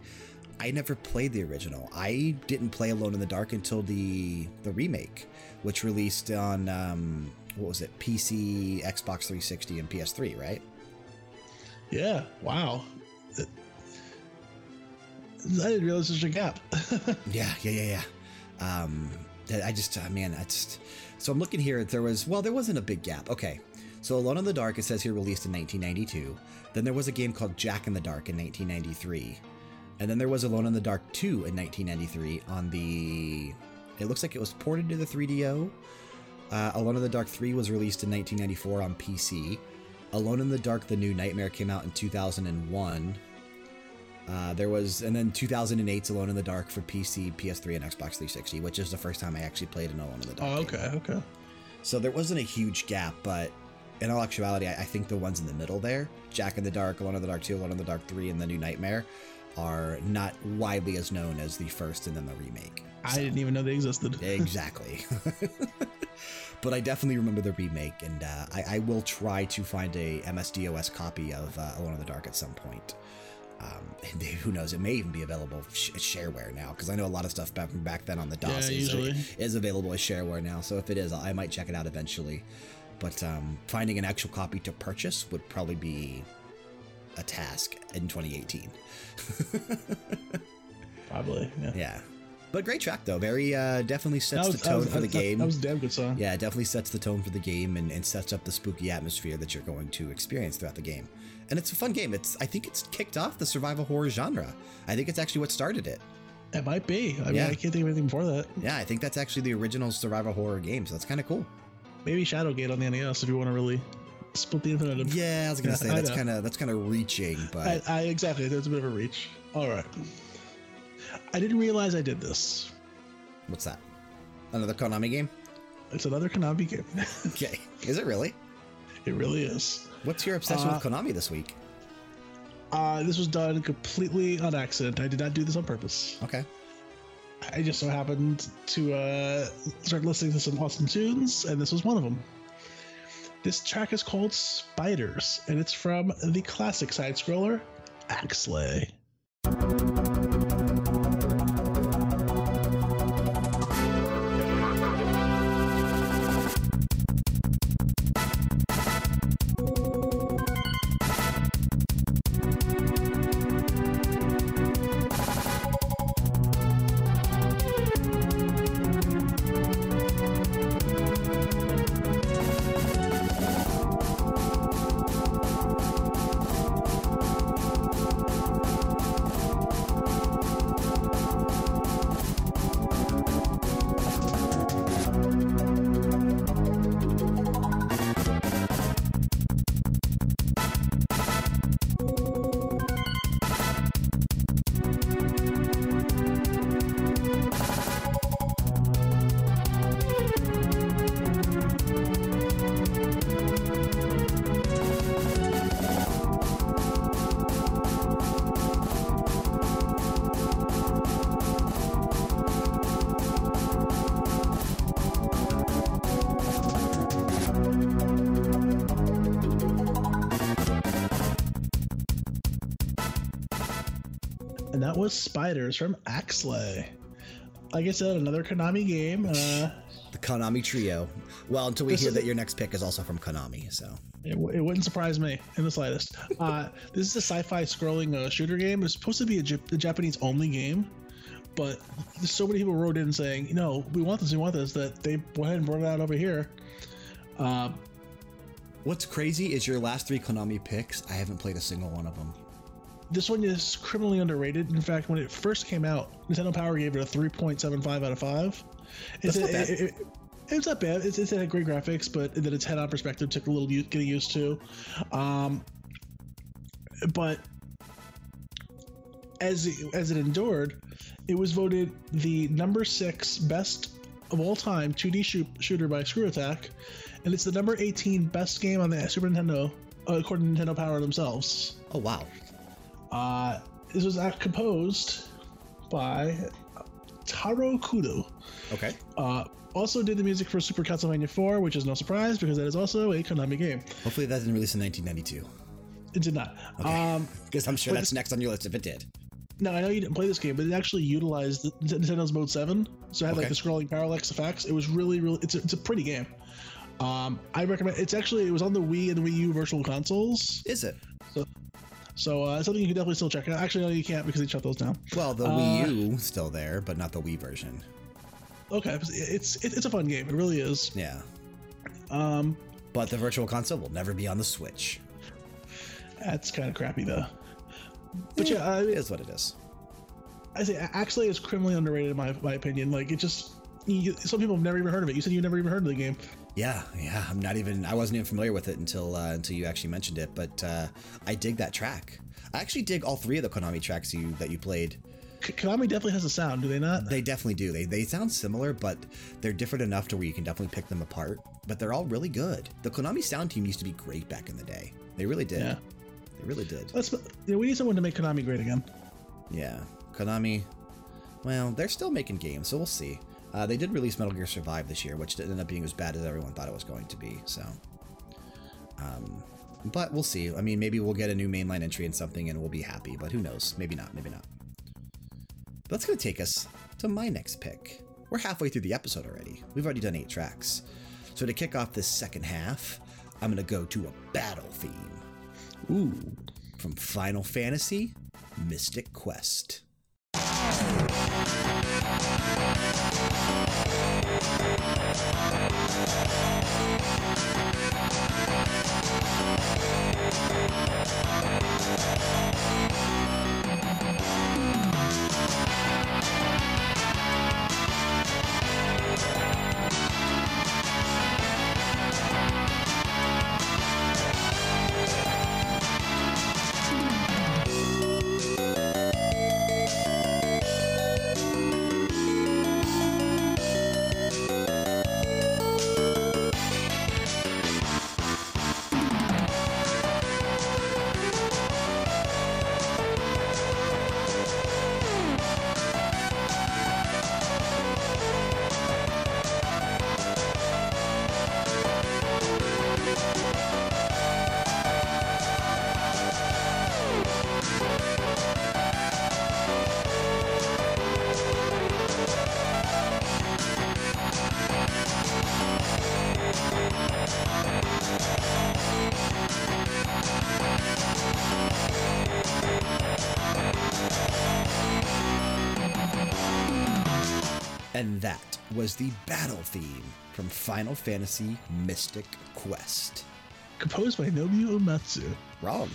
Speaker 1: I never played the original. I didn't play Alone in the Dark until the the remake, which released on um, what was it? PC, Xbox 360, and PS3, right?
Speaker 2: Yeah. Wow. I didn't realize there's a gap.
Speaker 1: yeah, yeah, yeah, yeah. Um, I just, uh, man, that's. So I'm looking here. There was, well, there wasn't a big gap. Okay. So Alone in the Dark, it says here released in 1992. Then there was a game called Jack in the Dark in 1993. And then there was Alone in the Dark 2 in 1993 on the. It looks like it was ported to the 3DO. Uh, Alone in the Dark 3 was released in 1994 on PC. Alone in the Dark The New Nightmare came out in 2001. Uh, there was, and then 2008's Alone in the Dark for PC, PS3, and Xbox 360, which is the first time I actually played an Alone in the Dark.
Speaker 2: Oh, okay, game. okay.
Speaker 1: So there wasn't a huge gap, but in all actuality, I, I, think the ones in the middle there Jack in the Dark, Alone in the Dark 2, Alone in the Dark 3, and The New Nightmare are not widely as known as the first and then the remake.
Speaker 2: I didn't even know they existed.
Speaker 1: exactly. but I definitely remember the remake, and uh, I, I, will try to find a MSDOS copy of uh, Alone in the Dark at some point. Um, who knows? It may even be available sh shareware now because I know a lot of stuff back from back then on the DOS
Speaker 2: yeah, usually.
Speaker 1: is available as shareware now. So if it is, I might check it out eventually. But um, finding an actual copy to purchase would probably be a task in 2018.
Speaker 2: Probably, yeah.
Speaker 1: Yeah. But great track though. Very uh, definitely sets was, the tone was, for the game.
Speaker 2: That was a damn good song.
Speaker 1: Yeah, definitely sets the tone for the game and, and sets up the spooky atmosphere that you're going to experience throughout the game. And it's a fun game. It's I think it's kicked off the survival horror genre. I think it's actually what started it.
Speaker 2: It might be. I mean, I can't think of anything before that.
Speaker 1: Yeah, I think that's actually the original survival horror game. So that's kind of cool.
Speaker 2: Maybe Shadowgate on the NES if you want to really split the infinite.
Speaker 1: Yeah, I was gonna yeah, say that's kind of that's kind of reaching, but
Speaker 2: I, I exactly that's a bit of a reach. All right, I didn't realize I did this.
Speaker 1: What's that? Another Konami game?
Speaker 2: It's another Konami game.
Speaker 1: okay, is it really?
Speaker 2: It really is.
Speaker 1: What's your obsession uh, with Konami this week?
Speaker 2: Uh, this was done completely on accident. I did not do this on purpose.
Speaker 1: Okay.
Speaker 2: I just so happened to uh, start listening to some awesome tunes, and this was one of them. This track is called Spiders, and it's from the classic side scroller, Axlay. From Axlay. Like I said, another Konami game. Uh,
Speaker 1: The Konami Trio. Well, until we hear that your next pick is also from Konami, so.
Speaker 2: it, it wouldn't surprise me in the slightest. Uh, this is a sci-fi scrolling uh, shooter game. It's supposed to be a, Jap- a Japanese-only game, but so many people wrote in saying, "No, we want this, we want this," that they went ahead and brought it out over here. Uh,
Speaker 1: What's crazy is your last three Konami picks, I haven't played a single one of them.
Speaker 2: This one is criminally underrated. In fact, when it first came out, Nintendo Power gave it a 3.75 out of 5. It's
Speaker 1: That's not bad.
Speaker 2: It, it, it's not bad. It's, it's had great graphics, but then its head-on perspective took a little getting used to. Um, but as it, as it endured, it was voted the number six best of all time 2D shoot, shooter by ScrewAttack, and it's the number 18 best game on the Super Nintendo, uh, according to Nintendo Power themselves.
Speaker 1: Oh, wow.
Speaker 2: Uh, this was composed by Taro Kudo.
Speaker 1: Okay.
Speaker 2: Uh, also did the music for Super Castlevania 4, which is no surprise because that is also a Konami game.
Speaker 1: Hopefully that didn't release in 1992.
Speaker 2: It did not. Um,
Speaker 1: Because I'm sure that's next on your list if it did.
Speaker 2: No, I know you didn't play this game, but it actually utilized the, Nintendo's Mode 7, so it had like the scrolling parallax effects. It was really, really. It's a, it's a pretty game. Um, I recommend. It's actually it was on the Wii and the Wii U Virtual Consoles,
Speaker 1: Is it?
Speaker 2: so uh, something you can definitely still check out. Actually, no, you can't because they shut those down.
Speaker 1: Well, the
Speaker 2: Uh,
Speaker 1: Wii U still there, but not the Wii version.
Speaker 2: Okay, it's it's, it's a fun game. It really is.
Speaker 1: Yeah.
Speaker 2: Um,
Speaker 1: But the Virtual Console will never be on the Switch.
Speaker 2: That's kind of crappy though. But
Speaker 1: Eh,
Speaker 2: yeah, I,
Speaker 1: It is what it is.
Speaker 2: I say actually it's criminally underrated in my my opinion. Like it just you, some people have never even heard of it. You said you never even heard of the game.
Speaker 1: Yeah, yeah. I'm not even. I wasn't even familiar with it until uh, until you actually mentioned it. But uh, I dig that track. I actually dig all three of the Konami tracks you that you played.
Speaker 2: K- Konami definitely has a sound, do they not?
Speaker 1: They definitely do. They they sound similar, but they're different enough to where you can definitely pick them apart. But they're all really good. The Konami sound team used to be great back in the day. They really did.
Speaker 2: Yeah.
Speaker 1: They really did.
Speaker 2: Let's. Know, we need someone to make Konami great again.
Speaker 1: Yeah, Konami. Well, they're still making games, so we'll see. Uh, they did release Metal Gear Survive this year, which ended up being as bad as everyone thought it was going to be. So, um, but we'll see. I mean, maybe we'll get a new mainline entry in something, and we'll be happy. But who knows? Maybe not. Maybe not. That's going to take us to my next pick. We're halfway through the episode already. We've already done eight tracks. So to kick off this second half, I'm going to go to a battle theme.
Speaker 2: Ooh.
Speaker 1: from Final Fantasy Mystic Quest. And that was the battle theme from Final Fantasy Mystic Quest.
Speaker 2: Composed by Nobuo Uematsu.
Speaker 1: Wrong.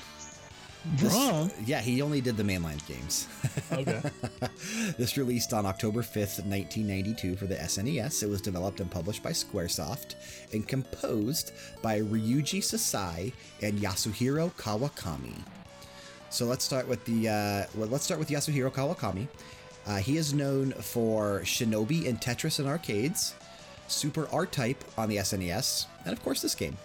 Speaker 1: This-
Speaker 2: Wrong.
Speaker 1: Yeah, he only did the mainline games.
Speaker 2: Okay.
Speaker 1: this released on October 5th, 1992 for the SNES. It was developed and published by Squaresoft and composed by Ryuji Sasai and Yasuhiro Kawakami. So let's start with the uh, well, let's start with Yasuhiro Kawakami. Uh, he is known for Shinobi and Tetris in arcades, Super R-Type on the SNES, and of course this game.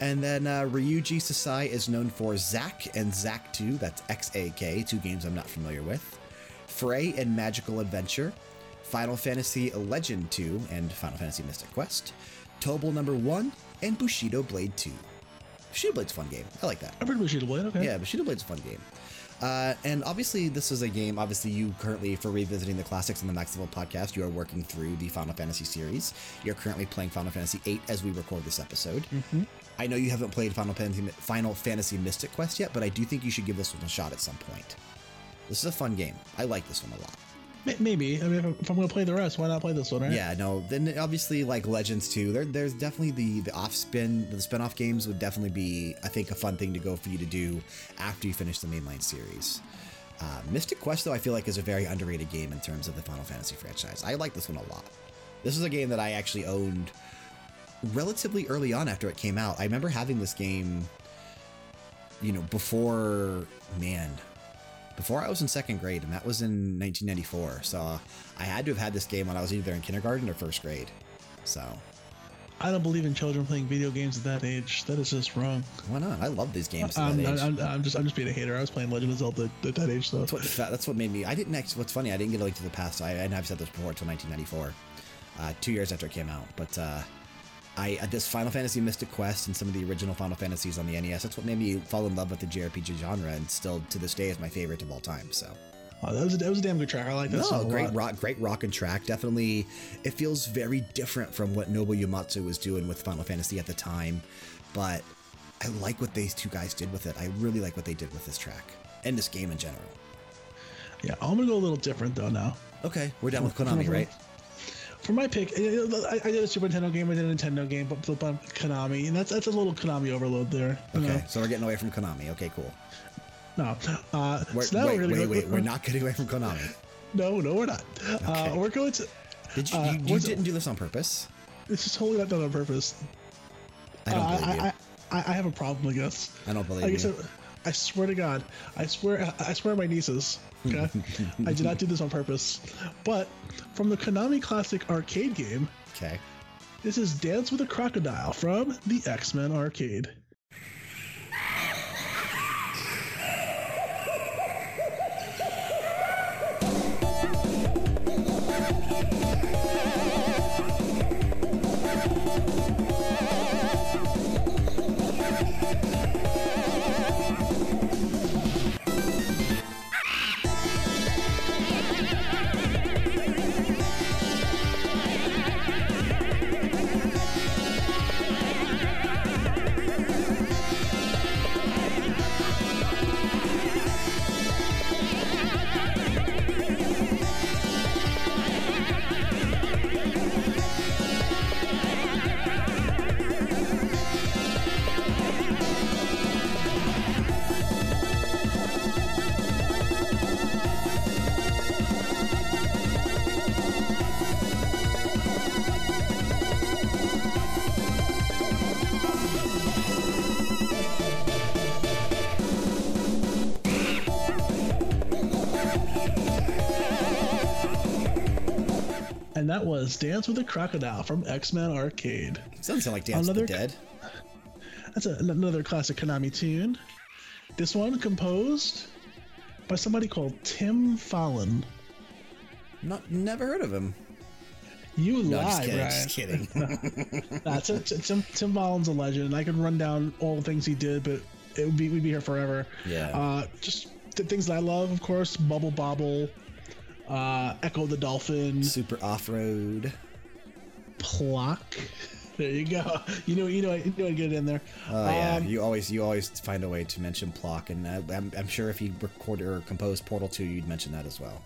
Speaker 1: And then uh, Ryuji Sasai is known for Xak and Xak 2, that's XAK, two games I'm not familiar with, Fray and Magical Adventure, Final Fantasy Legend 2 and Final Fantasy Mystic Quest, Tobal number 1, and Bushido Blade 2. Bushido Blade's a fun game. I like that.
Speaker 2: I've heard Bushido Blade. Okay.
Speaker 1: Yeah, Bushido Blade's a fun game. Uh, and obviously, this is a game. Obviously, you currently, for revisiting the classics on the Max Level podcast, you are working through the Final Fantasy series. You're currently playing Final Fantasy VIII as we record this episode.
Speaker 2: Mm-hmm.
Speaker 1: I know you haven't played Final Fantasy, Final Fantasy Mystic Quest yet, but I do think you should give this one a shot at some point. This is a fun game. I like this one a lot.
Speaker 2: May- Maybe. I mean, if, if I'm going to play the rest, why not play this one, right?
Speaker 1: Yeah, no. Then obviously, like Legends 2, there, there's definitely the the off spin, the spin off games would definitely be, I think, a fun thing to go for you to do after you finish the mainline series. Uh, Mystic Quest, though, I feel like is a very underrated game in terms of the Final Fantasy franchise. I like this one a lot. This is a game that I actually owned relatively early on after it came out. I remember having this game, you know, before, man, before I was in second grade, and that was in 1994. So I had to have had this game when I was either in kindergarten or first grade. So
Speaker 2: I don't believe in children playing video games at that age. That is just wrong.
Speaker 1: why not? I love these games
Speaker 2: I'm,
Speaker 1: that age.
Speaker 2: I'm, I'm just I'm just being a hater. I was playing Legend of Zelda at that age, so
Speaker 1: That's what, that's what made me. I didn't actually. What's funny, I didn't get a link to the past. I, and I've said this before until 1994, uh, two years after it came out. But uh, I uh, this Final Fantasy Mystic Quest and some of the original Final Fantasies on the NES. That's what made me fall in love with the JRPG genre, and still to this day is my favorite of all time. So.
Speaker 2: Oh, that was a, that was a damn good track. I like that
Speaker 1: No, great
Speaker 2: lot.
Speaker 1: rock, great rock and track. Definitely, it feels very different from what Nobuo Uematsu was doing with Final Fantasy at the time, but I like what these two guys did with it. I really like what they did with this track and this game in general.
Speaker 2: Yeah, I'm gonna go a little different though now.
Speaker 1: Okay, we're done with Konami, right?
Speaker 2: For my pick, I, I did a Super Nintendo game, I did a Nintendo game, but flip on Konami, and that's that's a little Konami overload there.
Speaker 1: Okay,
Speaker 2: know?
Speaker 1: so we're getting away from Konami. Okay, cool.
Speaker 2: No. Uh,
Speaker 1: We're,
Speaker 2: so now
Speaker 1: wait,
Speaker 2: we're
Speaker 1: wait, wait. We're not getting away from Konami.
Speaker 2: No, no, we're not. Uh, we're going to.
Speaker 1: Did you,
Speaker 2: uh,
Speaker 1: you, you didn't do this on purpose.
Speaker 2: This is totally not done on purpose.
Speaker 1: I don't
Speaker 2: Uh,
Speaker 1: believe
Speaker 2: I,
Speaker 1: you.
Speaker 2: I, I, I have a problem, I guess.
Speaker 1: I don't believe
Speaker 2: Like I
Speaker 1: you.
Speaker 2: said, I swear to God, I swear, I swear my nieces. Okay, I did not do this on purpose. But from the Konami Classic arcade game,
Speaker 1: Okay.
Speaker 2: this is Dance with a Crocodile from the X Men arcade. That was Dance with a Crocodile from X Men Arcade.
Speaker 1: Doesn't sound like Dance with the Dead.
Speaker 2: That's a, another classic Konami tune. This one composed by somebody called Tim Follin.
Speaker 1: Not never heard of him.
Speaker 2: You
Speaker 1: No,
Speaker 2: lie,
Speaker 1: just kidding. Just kidding.
Speaker 2: Nah, Tim, Tim, Tim Follin's a legend. I could run down all the things he did, but it would be we'd be here forever.
Speaker 1: Yeah.
Speaker 2: Uh, just the things that I love, of course, Bubble Bobble, uh, Ecco the Dolphin,
Speaker 1: Super off road.
Speaker 2: Plok. There you go. You know, you know, you know, get it in there.
Speaker 1: Oh yeah,
Speaker 2: Um,
Speaker 1: you always you always find a way to mention Plok, and uh, I'm, I'm sure if you record or compose Portal 2, you'd mention that as well.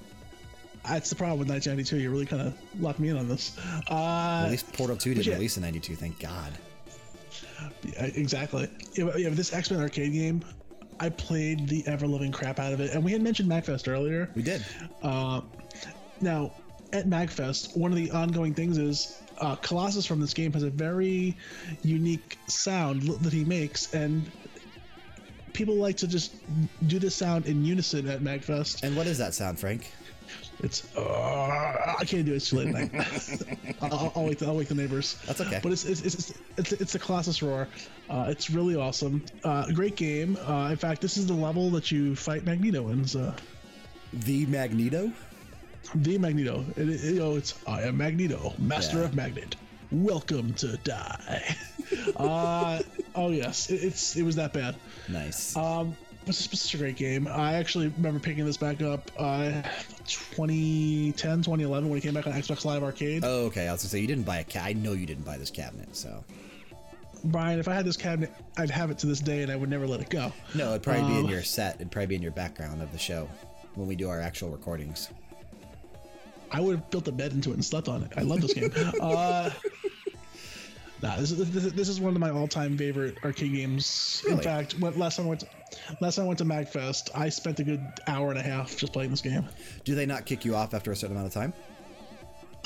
Speaker 2: That's the problem with 1992. You really kind of locked me in on this. Uh,
Speaker 1: At least Portal 2 didn't
Speaker 2: yeah.
Speaker 1: release in '92, thank God.
Speaker 2: Yeah, exactly. Yeah, but- yeah, but this X Men arcade game, I played the ever living crap out of it, and we had mentioned Magfest earlier.
Speaker 1: We did.
Speaker 2: Uh, now, at Magfest, one of the ongoing things is uh, Colossus from this game has a very unique sound that he makes, and people like to just do this sound in unison at Magfest.
Speaker 1: And what is that sound, Frank?
Speaker 2: It's uh, I can't do it. It's too late at night. I'll, I'll wait. The, I'll wake the neighbors.
Speaker 1: That's okay.
Speaker 2: But it's it's it's it's, it's, a Colossus roar. Uh, it's really awesome. Uh, great game. Uh, in fact, this is the level that you fight Magneto in. So,
Speaker 1: The Magneto?
Speaker 2: the Magneto. It, it- you know, it's I am Magneto, Master
Speaker 1: Yeah.
Speaker 2: of Magnet. Welcome to die. uh, oh yes, it, it's it was that bad.
Speaker 1: Nice.
Speaker 2: Um, This is such a great game. I actually remember picking this back up uh, 2010, 2011 when it came back on Xbox Live Arcade.
Speaker 1: Oh, okay. I was gonna say you didn't buy a cat. I know you didn't buy this cabinet, so
Speaker 2: Brian, if I had this cabinet, I'd have it to this day and I would never let it go.
Speaker 1: no, it'd probably be in
Speaker 2: Um,
Speaker 1: your set. It'd probably be in your background of the show when we do our actual recordings.
Speaker 2: I would have built a bed into it and slept on it. I love this game. uh, nah, this is this, is- this is one of my all-time favorite arcade games. In fact, when, last time I went to, last time I went to Magfest, I spent a good hour and a half just playing this game.
Speaker 1: Do they not kick you off after a certain amount of time?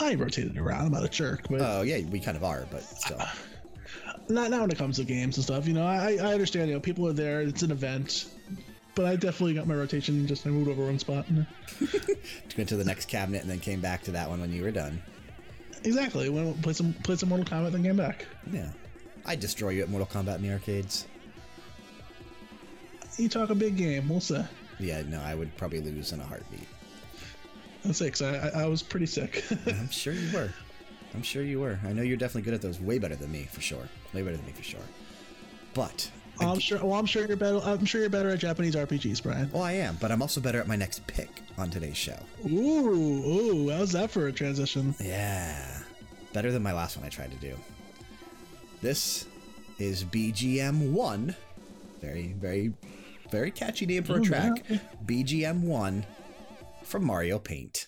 Speaker 2: I rotated around. I'm not a jerk, but
Speaker 1: Oh, yeah, we kind of are, but still.
Speaker 2: not now when it comes to games and stuff. You know, I, I understand. You know, people are there. It's an event, but I definitely got my rotation. Just I moved over one spot.
Speaker 1: Went to the next cabinet and then came back to that one when you were done.
Speaker 2: Exactly. Went played some played some Mortal Kombat, then came back.
Speaker 1: Yeah. I'd destroy you at Mortal Kombat in the arcades.
Speaker 2: You talk a big game. We'll see.
Speaker 1: Yeah, no, I would probably lose in a heartbeat.
Speaker 2: That's it. 'cause I, I I was pretty sick.
Speaker 1: I'm sure you were. I'm sure you were. I know you're definitely good at those. Way better than me, for sure. Way better than me, for sure. But, Oh,
Speaker 2: I'm sure. Well, I'm sure you're better. I'm sure you're better at Japanese RPGs, Brian.
Speaker 1: well, I am, but I'm also better at my next pick on today's show.
Speaker 2: Ooh, ooh. How's that for a transition?
Speaker 1: Yeah. Better than my last one I tried to do. This is BGM 1. Very, very, very catchy name for a
Speaker 2: Oh,
Speaker 1: track. BGM 1 from Mario Paint.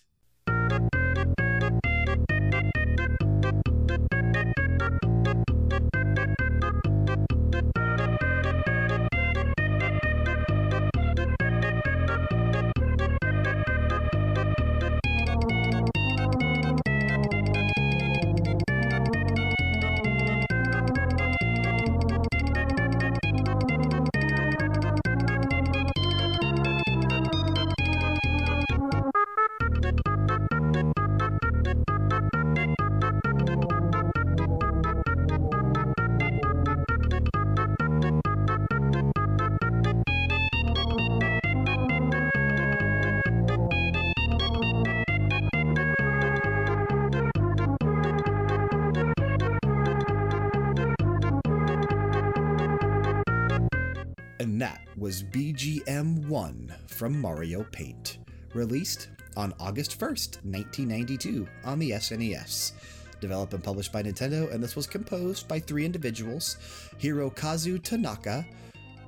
Speaker 1: That was BGM 1 from Mario Paint, released on August 1st, 1992, on the SNES. Developed and published by Nintendo, and this was composed by three individuals Hirokazu Tanaka,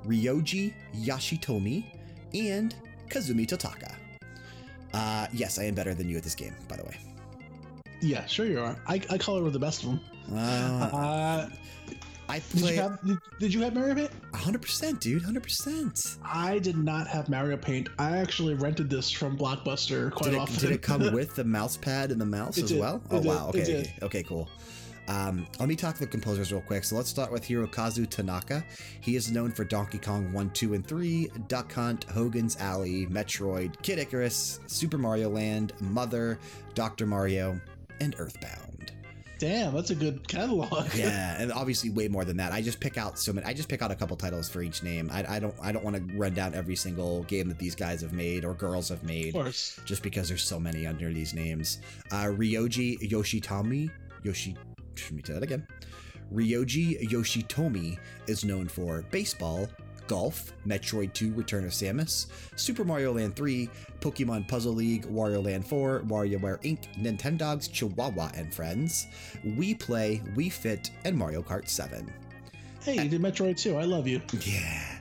Speaker 1: Ryoji Yoshitomi, and Kazumi Totaka. Uh, yes, I am better than you at this game, by the way.
Speaker 2: Yeah, sure you are. I, I color with the best of them.
Speaker 1: Uh,
Speaker 2: Uh,
Speaker 1: I
Speaker 2: did you have did, did you have Mario Paint?
Speaker 1: 100%, dude, 100%.
Speaker 2: I did not have Mario Paint. I actually rented this from Blockbuster quite
Speaker 1: Did it,
Speaker 2: often.
Speaker 1: did it come with the mouse pad and the mouse
Speaker 2: It
Speaker 1: as
Speaker 2: did.
Speaker 1: well?
Speaker 2: It
Speaker 1: Oh,
Speaker 2: did.
Speaker 1: wow. Okay. Okay, cool. Um, let me talk to the composers real quick. So let's start with Hirokazu Tanaka. He is known for Donkey Kong 1, 2, and 3, Duck Hunt, Hogan's Alley, Metroid, Kid Icarus, Super Mario Land, Mother, Dr. Mario, and Earthbound.
Speaker 2: Damn, that's a good catalog.
Speaker 1: Yeah, and obviously way more than that. I just pick out so many. I just pick out a couple titles for each name. I, I don't. I don't want to run down every single game that these guys have made or girls have made
Speaker 2: of course.
Speaker 1: just because there's so many under these names. Uh, Ryoji Yoshitomi, Yoshi, let me tell that again. Ryoji Yoshitomi is known for baseball, golf, Metroid 2 Return of Samus, Super Mario Land 3, Pokemon Puzzle League, Wario Land 4, WarioWare Inc., Nintendogs Chihuahua and Friends, Wii Play, Wii Fit, and Mario Kart 7.
Speaker 2: Hey, you did Metroid 2. I love you.
Speaker 1: Yeah.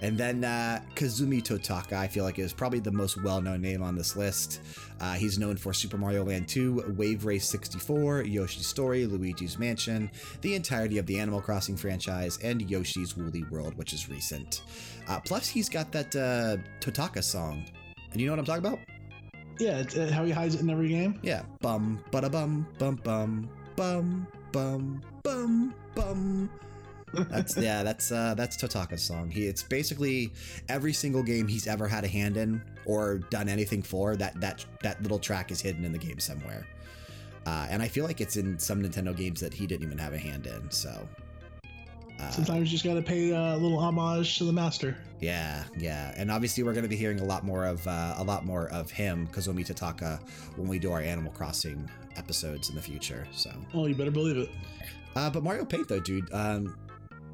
Speaker 1: And then uh, Kazumi Totaka, I feel like is probably the most well known name on this list. Uh, he's known for Super Mario Land 2, Wave Race 64, Yoshi's Story, Luigi's Mansion, the entirety of the Animal Crossing franchise, and Yoshi's Woolly World, which is recent. Uh, plus, he's got that uh, Totaka song. And you know what I'm talking about?
Speaker 2: Yeah, it's, how he hides it in every game.
Speaker 1: Yeah. Bum, bada bum, bum, bum, bum, bum, bum, bum. That's yeah, that's uh, that's Totaka's song. He it's basically every single game he's ever had a hand in or done anything for. That that that little track is hidden in the game somewhere. Uh, and I feel like it's in some Nintendo games that he didn't even have a hand in. So uh,
Speaker 2: Sometimes you just got to pay a little homage to the master.
Speaker 1: yeah, yeah, and obviously we're going to be hearing a lot more of uh, a lot more of him, Kazumi Totaka, when we do our Animal Crossing episodes in the future. So
Speaker 2: Oh, you better believe it.
Speaker 1: Uh, but Mario Paint, though, dude, um,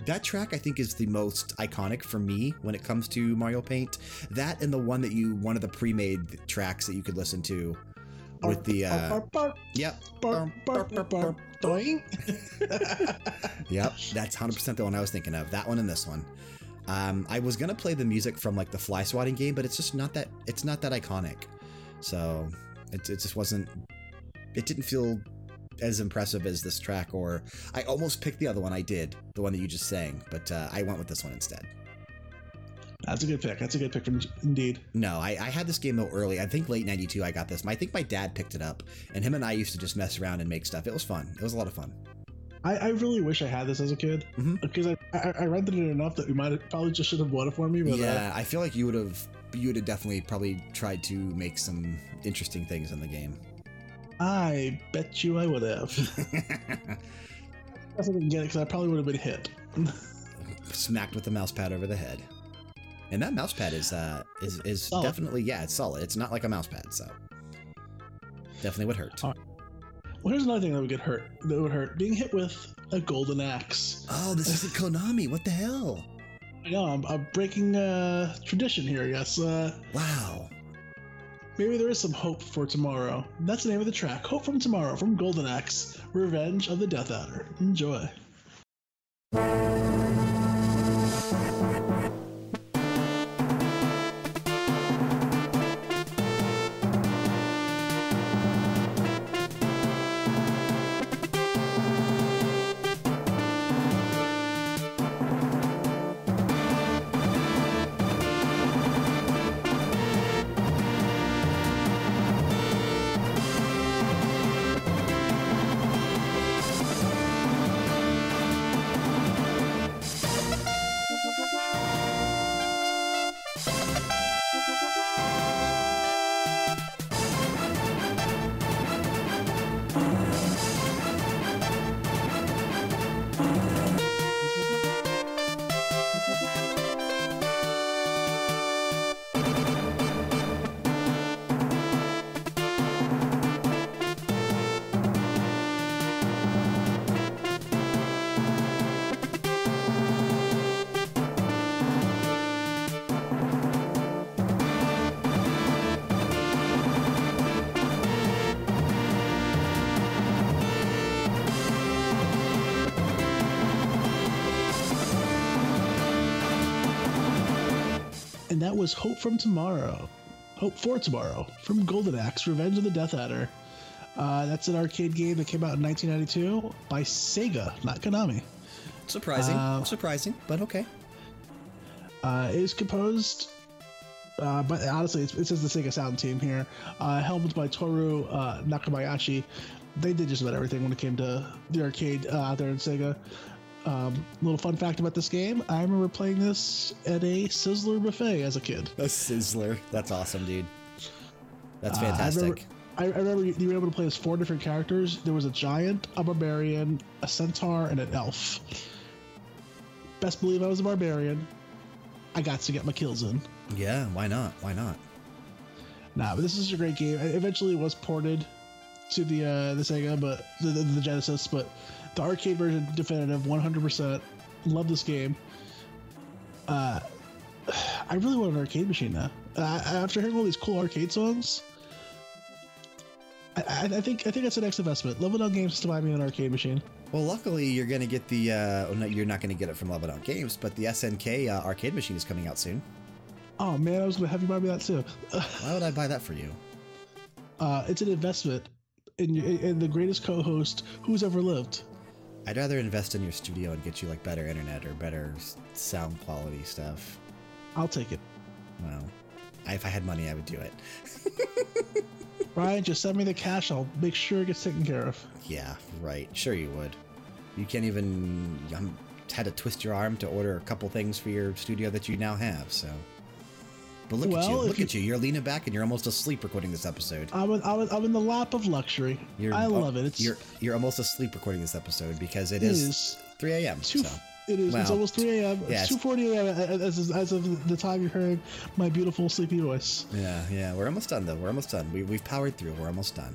Speaker 1: that track I think is the most iconic for me when it comes to Mario Paint. That and the one that you one of the pre-made tracks that you could listen to with the uh, yep yep that's 100% the one I was thinking of. That one and this one. Um, I was gonna play the music from like the fly swatting game, but it's just not that it's not that iconic. So it, it just wasn't. It didn't feel as impressive as this track, or I almost picked the other one. I did, the one that you just sang, but uh, I went with this one instead.
Speaker 2: That's a good pick. That's a good pick, indeed.
Speaker 1: No, I, I had this game though early. I think late '92 I got this. I think my dad picked it up, and him and I used to just mess around and make stuff. It was fun. It was a lot of fun.
Speaker 2: I, I really wish I had this as a kid
Speaker 1: Mhm.
Speaker 2: because I, I I rented it enough that you might have probably just should have bought it for me. But uh,
Speaker 1: yeah, I feel like you would have you would have definitely probably tried to make some interesting things in the game.
Speaker 2: I bet you I would have. I didn't get it because I probably would have been hit.
Speaker 1: Smacked with the mouse pad over the head. And that mouse pad is uh is is
Speaker 2: Solid.
Speaker 1: definitely yeah, it's solid. It's not like a mouse pad, so definitely would hurt.
Speaker 2: Oh. Well, here's another thing that would get hurt. That would hurt being hit with a golden axe.
Speaker 1: Oh, this isn't Konami. What the hell?
Speaker 2: I know I'm, I'm breaking uh, tradition here. Yes. Uh,
Speaker 1: Wow.
Speaker 2: Maybe there is some hope for tomorrow. That's the name of the track. Hope from tomorrow from Golden Axe. Revenge of the Death Adder. Enjoy. That was Hope from Tomorrow. Hope for Tomorrow from Golden Axe, Revenge of the Death Adder. Uh, that's an arcade game that came out in 1992 by Sega, not Konami.
Speaker 1: Surprising.
Speaker 2: Uh,
Speaker 1: Surprising, but okay.
Speaker 2: Uh, it is composed, uh, but honestly, it's, it says the Sega Sound Team here. Uh, helmed by Toru uh, Nakabayashi. They did just about everything when it came to the arcade uh, out there in Sega. Um, little fun fact about this game: I remember playing this at a Sizzler buffet as a kid.
Speaker 1: A sizzler. That's awesome, dude. That's
Speaker 2: Uh, I
Speaker 1: fantastic.
Speaker 2: remember, I, I remember you, you were able to play as four different characters. There was a giant, a barbarian, a centaur, and an elf. Best believe I was a barbarian. I got to get my kills in.
Speaker 1: yeah, why not? Why not?
Speaker 2: Nah, but this is a great game. Eventually, it was ported to the uh, the Sega, but the, the, the Genesis, but the arcade version, definitive, 100%. Love this game. Uh, I really want an arcade machine now. Uh, after hearing all these cool arcade songs, I, I, I think I think that's the next investment. Down Games to buy me an arcade machine.
Speaker 1: Well, luckily you're going to get the. Uh, oh, no, you're not going to get it from Down Games, but the SNK uh, arcade machine is coming out soon.
Speaker 2: Oh man, I was gonna have you buy me that too.
Speaker 1: Why would I buy that for you?
Speaker 2: Uh, it's an investment in, in the greatest co-host who's ever lived.
Speaker 1: I'd rather invest in your studio and get you like better internet or better sound quality stuff.
Speaker 2: I'll take it.
Speaker 1: Well, I, if I had money, I would do it.
Speaker 2: Brian, just send me the cash. I'll make sure it gets taken care of.
Speaker 1: Yeah, right. Sure, you would. You can't even. I'm had to twist your arm to order a couple things for your studio that you now have. So, but look at
Speaker 2: Well,
Speaker 1: you! Look
Speaker 2: you-
Speaker 1: at you! You're leaning back and you're almost asleep recording this episode.
Speaker 2: I'm in, I'm in, I'm in the lap of luxury.
Speaker 1: You're,
Speaker 2: I love it. It's
Speaker 1: you're you're almost asleep recording this episode because
Speaker 2: it
Speaker 1: it is,
Speaker 2: is
Speaker 1: 3 a.m. So
Speaker 2: It is. it's almost 3 a.m.
Speaker 1: yeah,
Speaker 2: it's
Speaker 1: it's-
Speaker 2: 2:40 a.m. As, as of the time you're hearing my beautiful sleepy voice.
Speaker 1: yeah, yeah, we're almost done though. We're almost done. We we've powered through. We're almost done.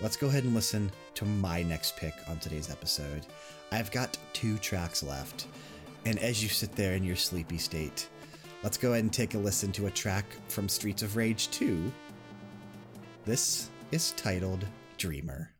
Speaker 1: Let's go ahead and listen to my next pick on today's episode. I've got two tracks left. And as you sit there in your sleepy state, let's go ahead and take a listen to a track from Streets of Rage 2. This is titled Dreamer.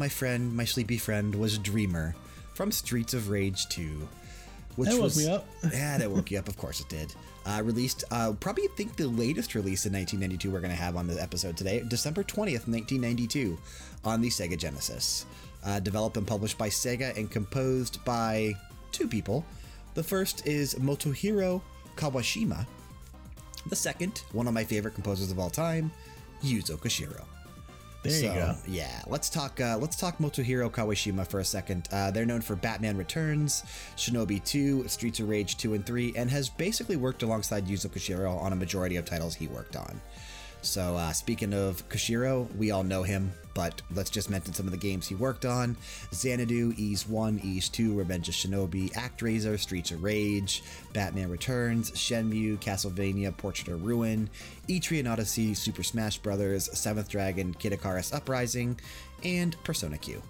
Speaker 1: My friend, my sleepy friend, was Dreamer from Streets of Rage 2. Which
Speaker 2: That woke
Speaker 1: was,
Speaker 2: me up.
Speaker 1: yeah, that woke you up. Of course it did. Uh, released, uh, probably think the latest release in 1992 we're going to have on the episode today, December 20th, 1992, on the Sega Genesis. Uh, developed and published by Sega and composed by two people. The first is Motohiro Kawashima. The second, one of my favorite composers of all time, Yuzo Koshiro.
Speaker 2: There you go.
Speaker 1: Yeah, let's talk. Uh, let's talk Motohiro Kawashima for a second. Uh, they're known for Batman Returns, Shinobi 2, Streets of Rage 2 and 3, and has basically worked alongside Yuzo Koshiro on a majority of titles he worked on. So, uh, speaking of Koshiro, we all know him, but let's just mention some of the games he worked on Xanadu, Ys 1, Ys 2, Revenge of Shinobi, ActRaiser, Streets of Rage, Batman Returns, Shenmue, Castlevania, Portrait of Ruin, Etrian Odyssey, Super Smash Bros., Seventh Dragon, Kid Icarus Uprising, and Persona Q.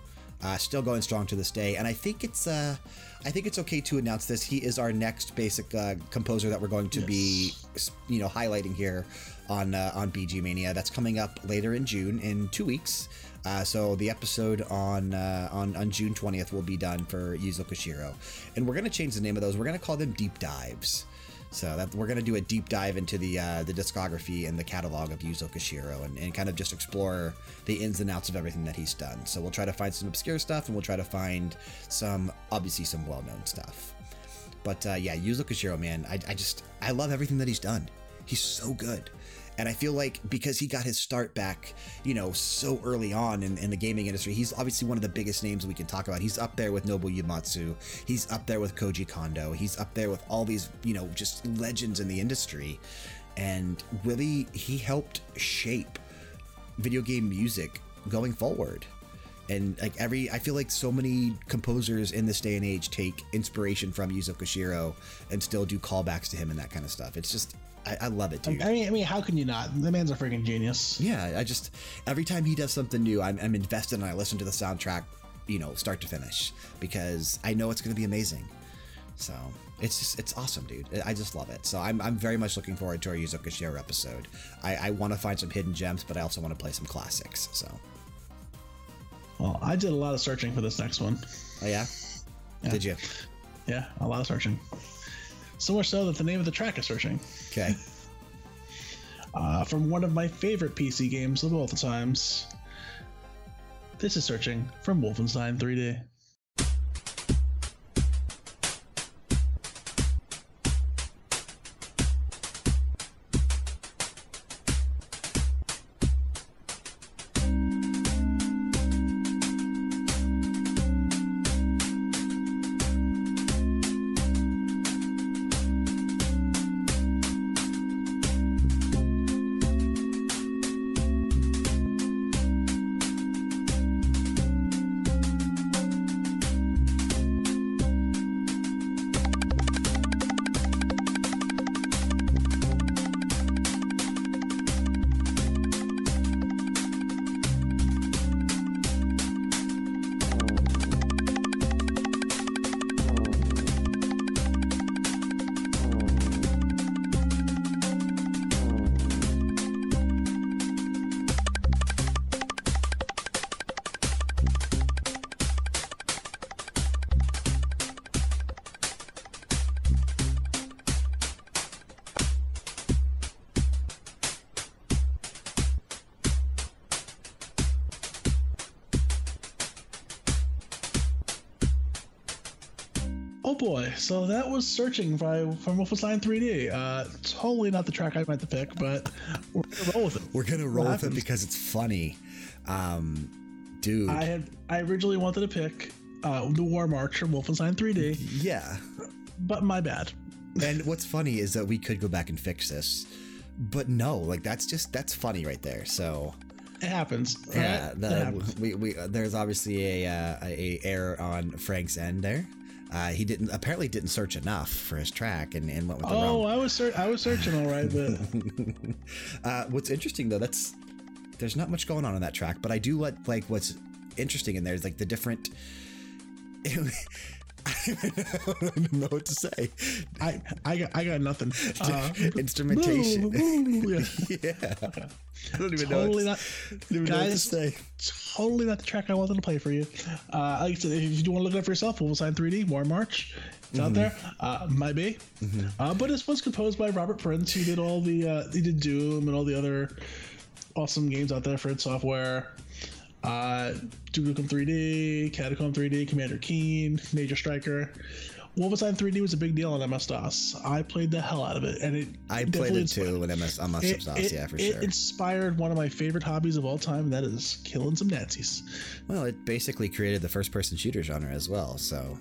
Speaker 1: Uh, still going strong to this day, and I think it's uh, I think it's okay to announce this. He is our next basic uh, composer that we're going to be, you know, highlighting here on uh, on BG Mania. That's coming up later in June in two weeks. Uh, so the episode on uh, on on June twentieth will be done for Yuzo Koshiro, and we're going to change the name of those. We're going to call them deep dives. So that we're going to do a deep dive into the uh, the discography and the catalog of Yuzo Koshiro and, and kind of just explore the ins and outs of everything that he's done. So we'll try to find some obscure stuff and we'll try to find some obviously some well known stuff. But uh, yeah, Yuzo Koshiro, man, I, I just I love everything that he's done. He's so good. And I feel like because he got his start back, you know, so early on in, in the gaming industry, he's obviously one of the biggest names we can talk about. He's up there with Nobuo Uematsu. He's up there with Koji Kondo. He's up there with all these, you know, just legends in the industry. And really, he helped shape video game music going forward. And like every, I feel like so many composers in this day and age take inspiration from Yuzo Koshiro and still do callbacks to him and that kind of stuff. It's just, I, I love it, dude.
Speaker 2: I mean, I mean, how can you not? The man's a freaking genius.
Speaker 1: Yeah, I just every time he does something new, I'm, I'm invested and I listen to the soundtrack, you know, start to finish because I know it's going to be amazing. So it's just it's awesome, dude. I just love it. So I'm, I'm very much looking forward to our Yuzo Koshiro episode. I, I want to find some hidden gems, but I also want to play some classics. So
Speaker 2: Well, I did a lot of searching for this next one.
Speaker 1: oh yeah,
Speaker 2: Yeah.
Speaker 1: did you?
Speaker 2: Yeah, a lot of searching. So much so that the name of the track is searching.
Speaker 1: Okay,
Speaker 2: Uh, from one of my favorite PC games of all the times. This is searching from Wolfenstein 3D. Boy, so that was searching by from Wolfenstein 3D. Uh, totally not the track I meant to pick, but we're gonna roll with it.
Speaker 1: We're gonna roll with it because it's funny. Um, dude.
Speaker 2: I had I originally wanted to pick uh, the War March from Wolfenstein 3D,
Speaker 1: yeah.
Speaker 2: but my bad.
Speaker 1: And what's funny is that we could go back and fix this. But no, like that's just that's funny right there. So
Speaker 2: It happens. all
Speaker 1: yeah,
Speaker 2: right? It happens.
Speaker 1: we, we there's obviously a uh, a error on Frank's end there. Uh, he didn't apparently didn't search enough for his track and, and went with the
Speaker 2: Oh,
Speaker 1: wrong.
Speaker 2: I was I was searching all right, but
Speaker 1: Uh, what's interesting though, that's there's not much going on in that track, but I do let like what's interesting in there is like the different. I don't even know what to say.
Speaker 2: I I got I got nothing. Uh,
Speaker 1: Instrumentation.
Speaker 2: yeah.
Speaker 1: yeah. I don't even
Speaker 2: Totally
Speaker 1: know.
Speaker 2: not.
Speaker 1: What to, don't even know what to
Speaker 2: Guys, totally not the track I wanted to play for you. Uh, like I said, if you do want to look it up for yourself, Wolfenstein 3D, War March, it's out there. Uh, might be, uh, but it was composed by Robert Prince. He did all the uh, he did Doom and all the other awesome games out there for id Software. Uh, Duke Nukem 3D, Catacomb 3D, Commander Keen, Major Stryker. Wolfenstein 3D was a big deal on MS DOS. I played the hell out of it, and it
Speaker 1: I played it too when MS on
Speaker 2: it,
Speaker 1: sauce,
Speaker 2: it-
Speaker 1: yeah, for
Speaker 2: it
Speaker 1: sure.
Speaker 2: inspired one of my favorite hobbies of all time, and that is killing some Nazis.
Speaker 1: Well, it basically created the first person shooter genre as well, so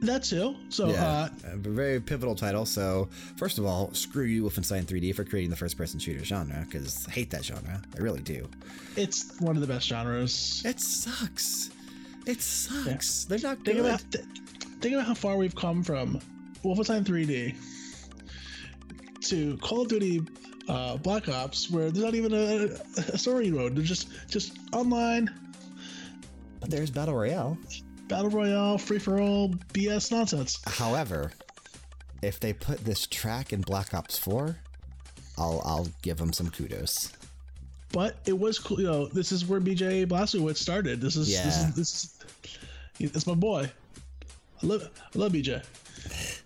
Speaker 2: That too. So,
Speaker 1: yeah.
Speaker 2: uh,
Speaker 1: a very pivotal title. So, first of all, screw you, Wolfenstein 3D, for creating the first person shooter genre, because I hate that genre. I really do.
Speaker 2: it's one of the best genres.
Speaker 1: It sucks. It sucks. They're not good.
Speaker 2: Think about th- think about how far we've come from Wolfenstein 3D to Call of Duty uh, Black Ops, where there's not even a, a story mode. There's just just online
Speaker 1: but there's Battle Royale.
Speaker 2: Battle royale, free for all, BS nonsense.
Speaker 1: However, if they put this track in Black Ops 4, I'll I'll give them some kudos.
Speaker 2: But it was cool. You know, this is where BJ Blazkowicz started. This is this
Speaker 1: Yeah.
Speaker 2: is this. Is, it's my boy. I love I love BJ.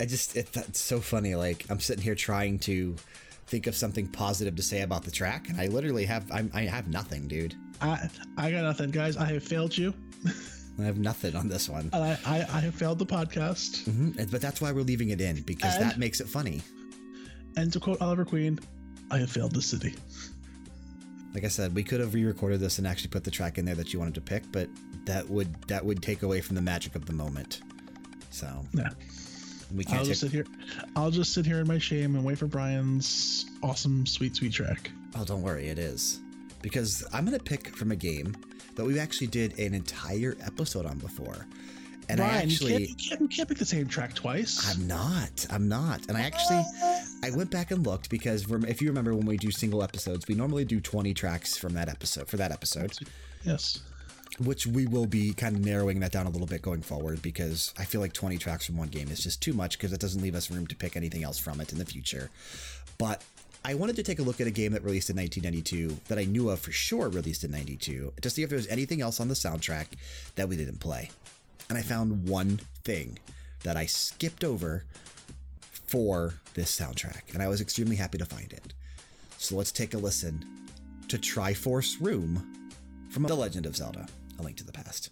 Speaker 1: I just it, that's so funny. Like I'm sitting here trying to think of something positive to say about the track, and I literally have I'm, I have nothing, dude.
Speaker 2: I I got nothing, guys. I have failed you,
Speaker 1: I have nothing on this one.
Speaker 2: I I, I have failed the podcast.
Speaker 1: Mhm. But that's why we're leaving it in because
Speaker 2: And-
Speaker 1: that makes it funny.
Speaker 2: And to quote Oliver Queen, I have failed the city.
Speaker 1: Like I said, we could have re-recorded this and actually put the track in there that you wanted to pick, but that would that would take away from the magic of the moment. So
Speaker 2: Yeah,
Speaker 1: we can't.
Speaker 2: I'll
Speaker 1: just
Speaker 2: sit here. I'll just sit here in my shame and wait for Brian's awesome, sweet, sweet track.
Speaker 1: oh, don't worry, it is because I'm gonna pick from a game that we actually did an entire episode on before, and I actually.
Speaker 2: you, can't, you, can't, you can't pick the same track twice.
Speaker 1: I'm not. I'm not. And I actually, I went back and looked because if you remember when we do single episodes, we normally do 20 tracks from that episode for that episode,
Speaker 2: yes.
Speaker 1: which we will be kind of narrowing that down a little bit going forward because I feel like 20 tracks from one game is just too much because it doesn't leave us room to pick anything else from it in the future. But I wanted to take a look at a game that released in 1992 that I knew of for sure released in 92 to see if there was anything else on the soundtrack that we didn't play. And I found one thing that I skipped over for this soundtrack, and I was extremely happy to find it. So let's take a listen to Triforce Room from The Legend of Zelda A Link to the Past.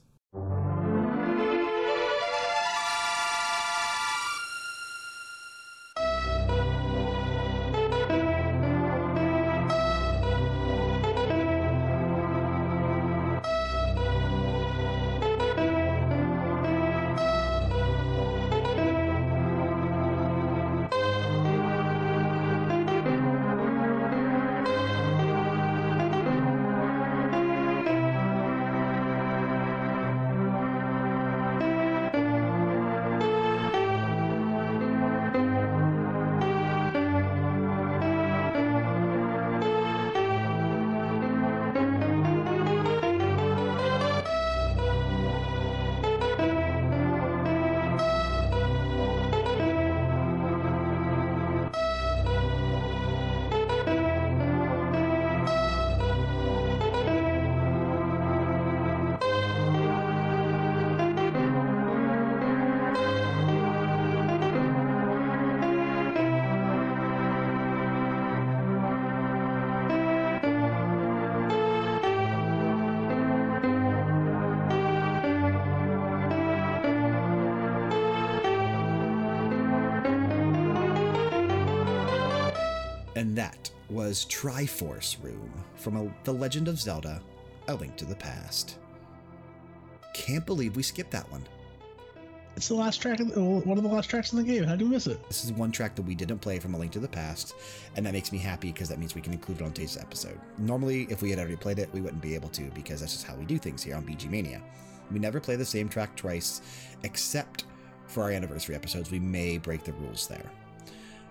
Speaker 1: And that was Triforce Room from a, The Legend of Zelda A Link to the Past. Can't believe we skipped that one.
Speaker 2: It's the last track, of the, one of the last tracks in the game. How do you miss it?
Speaker 1: This is one track that we didn't play from A Link to the Past, and that makes me happy because that means we can include it on today's episode. Normally, if we had already played it, we wouldn't be able to because that's just how we do things here on BG Mania. We never play the same track twice, except for our anniversary episodes. We may break the rules there.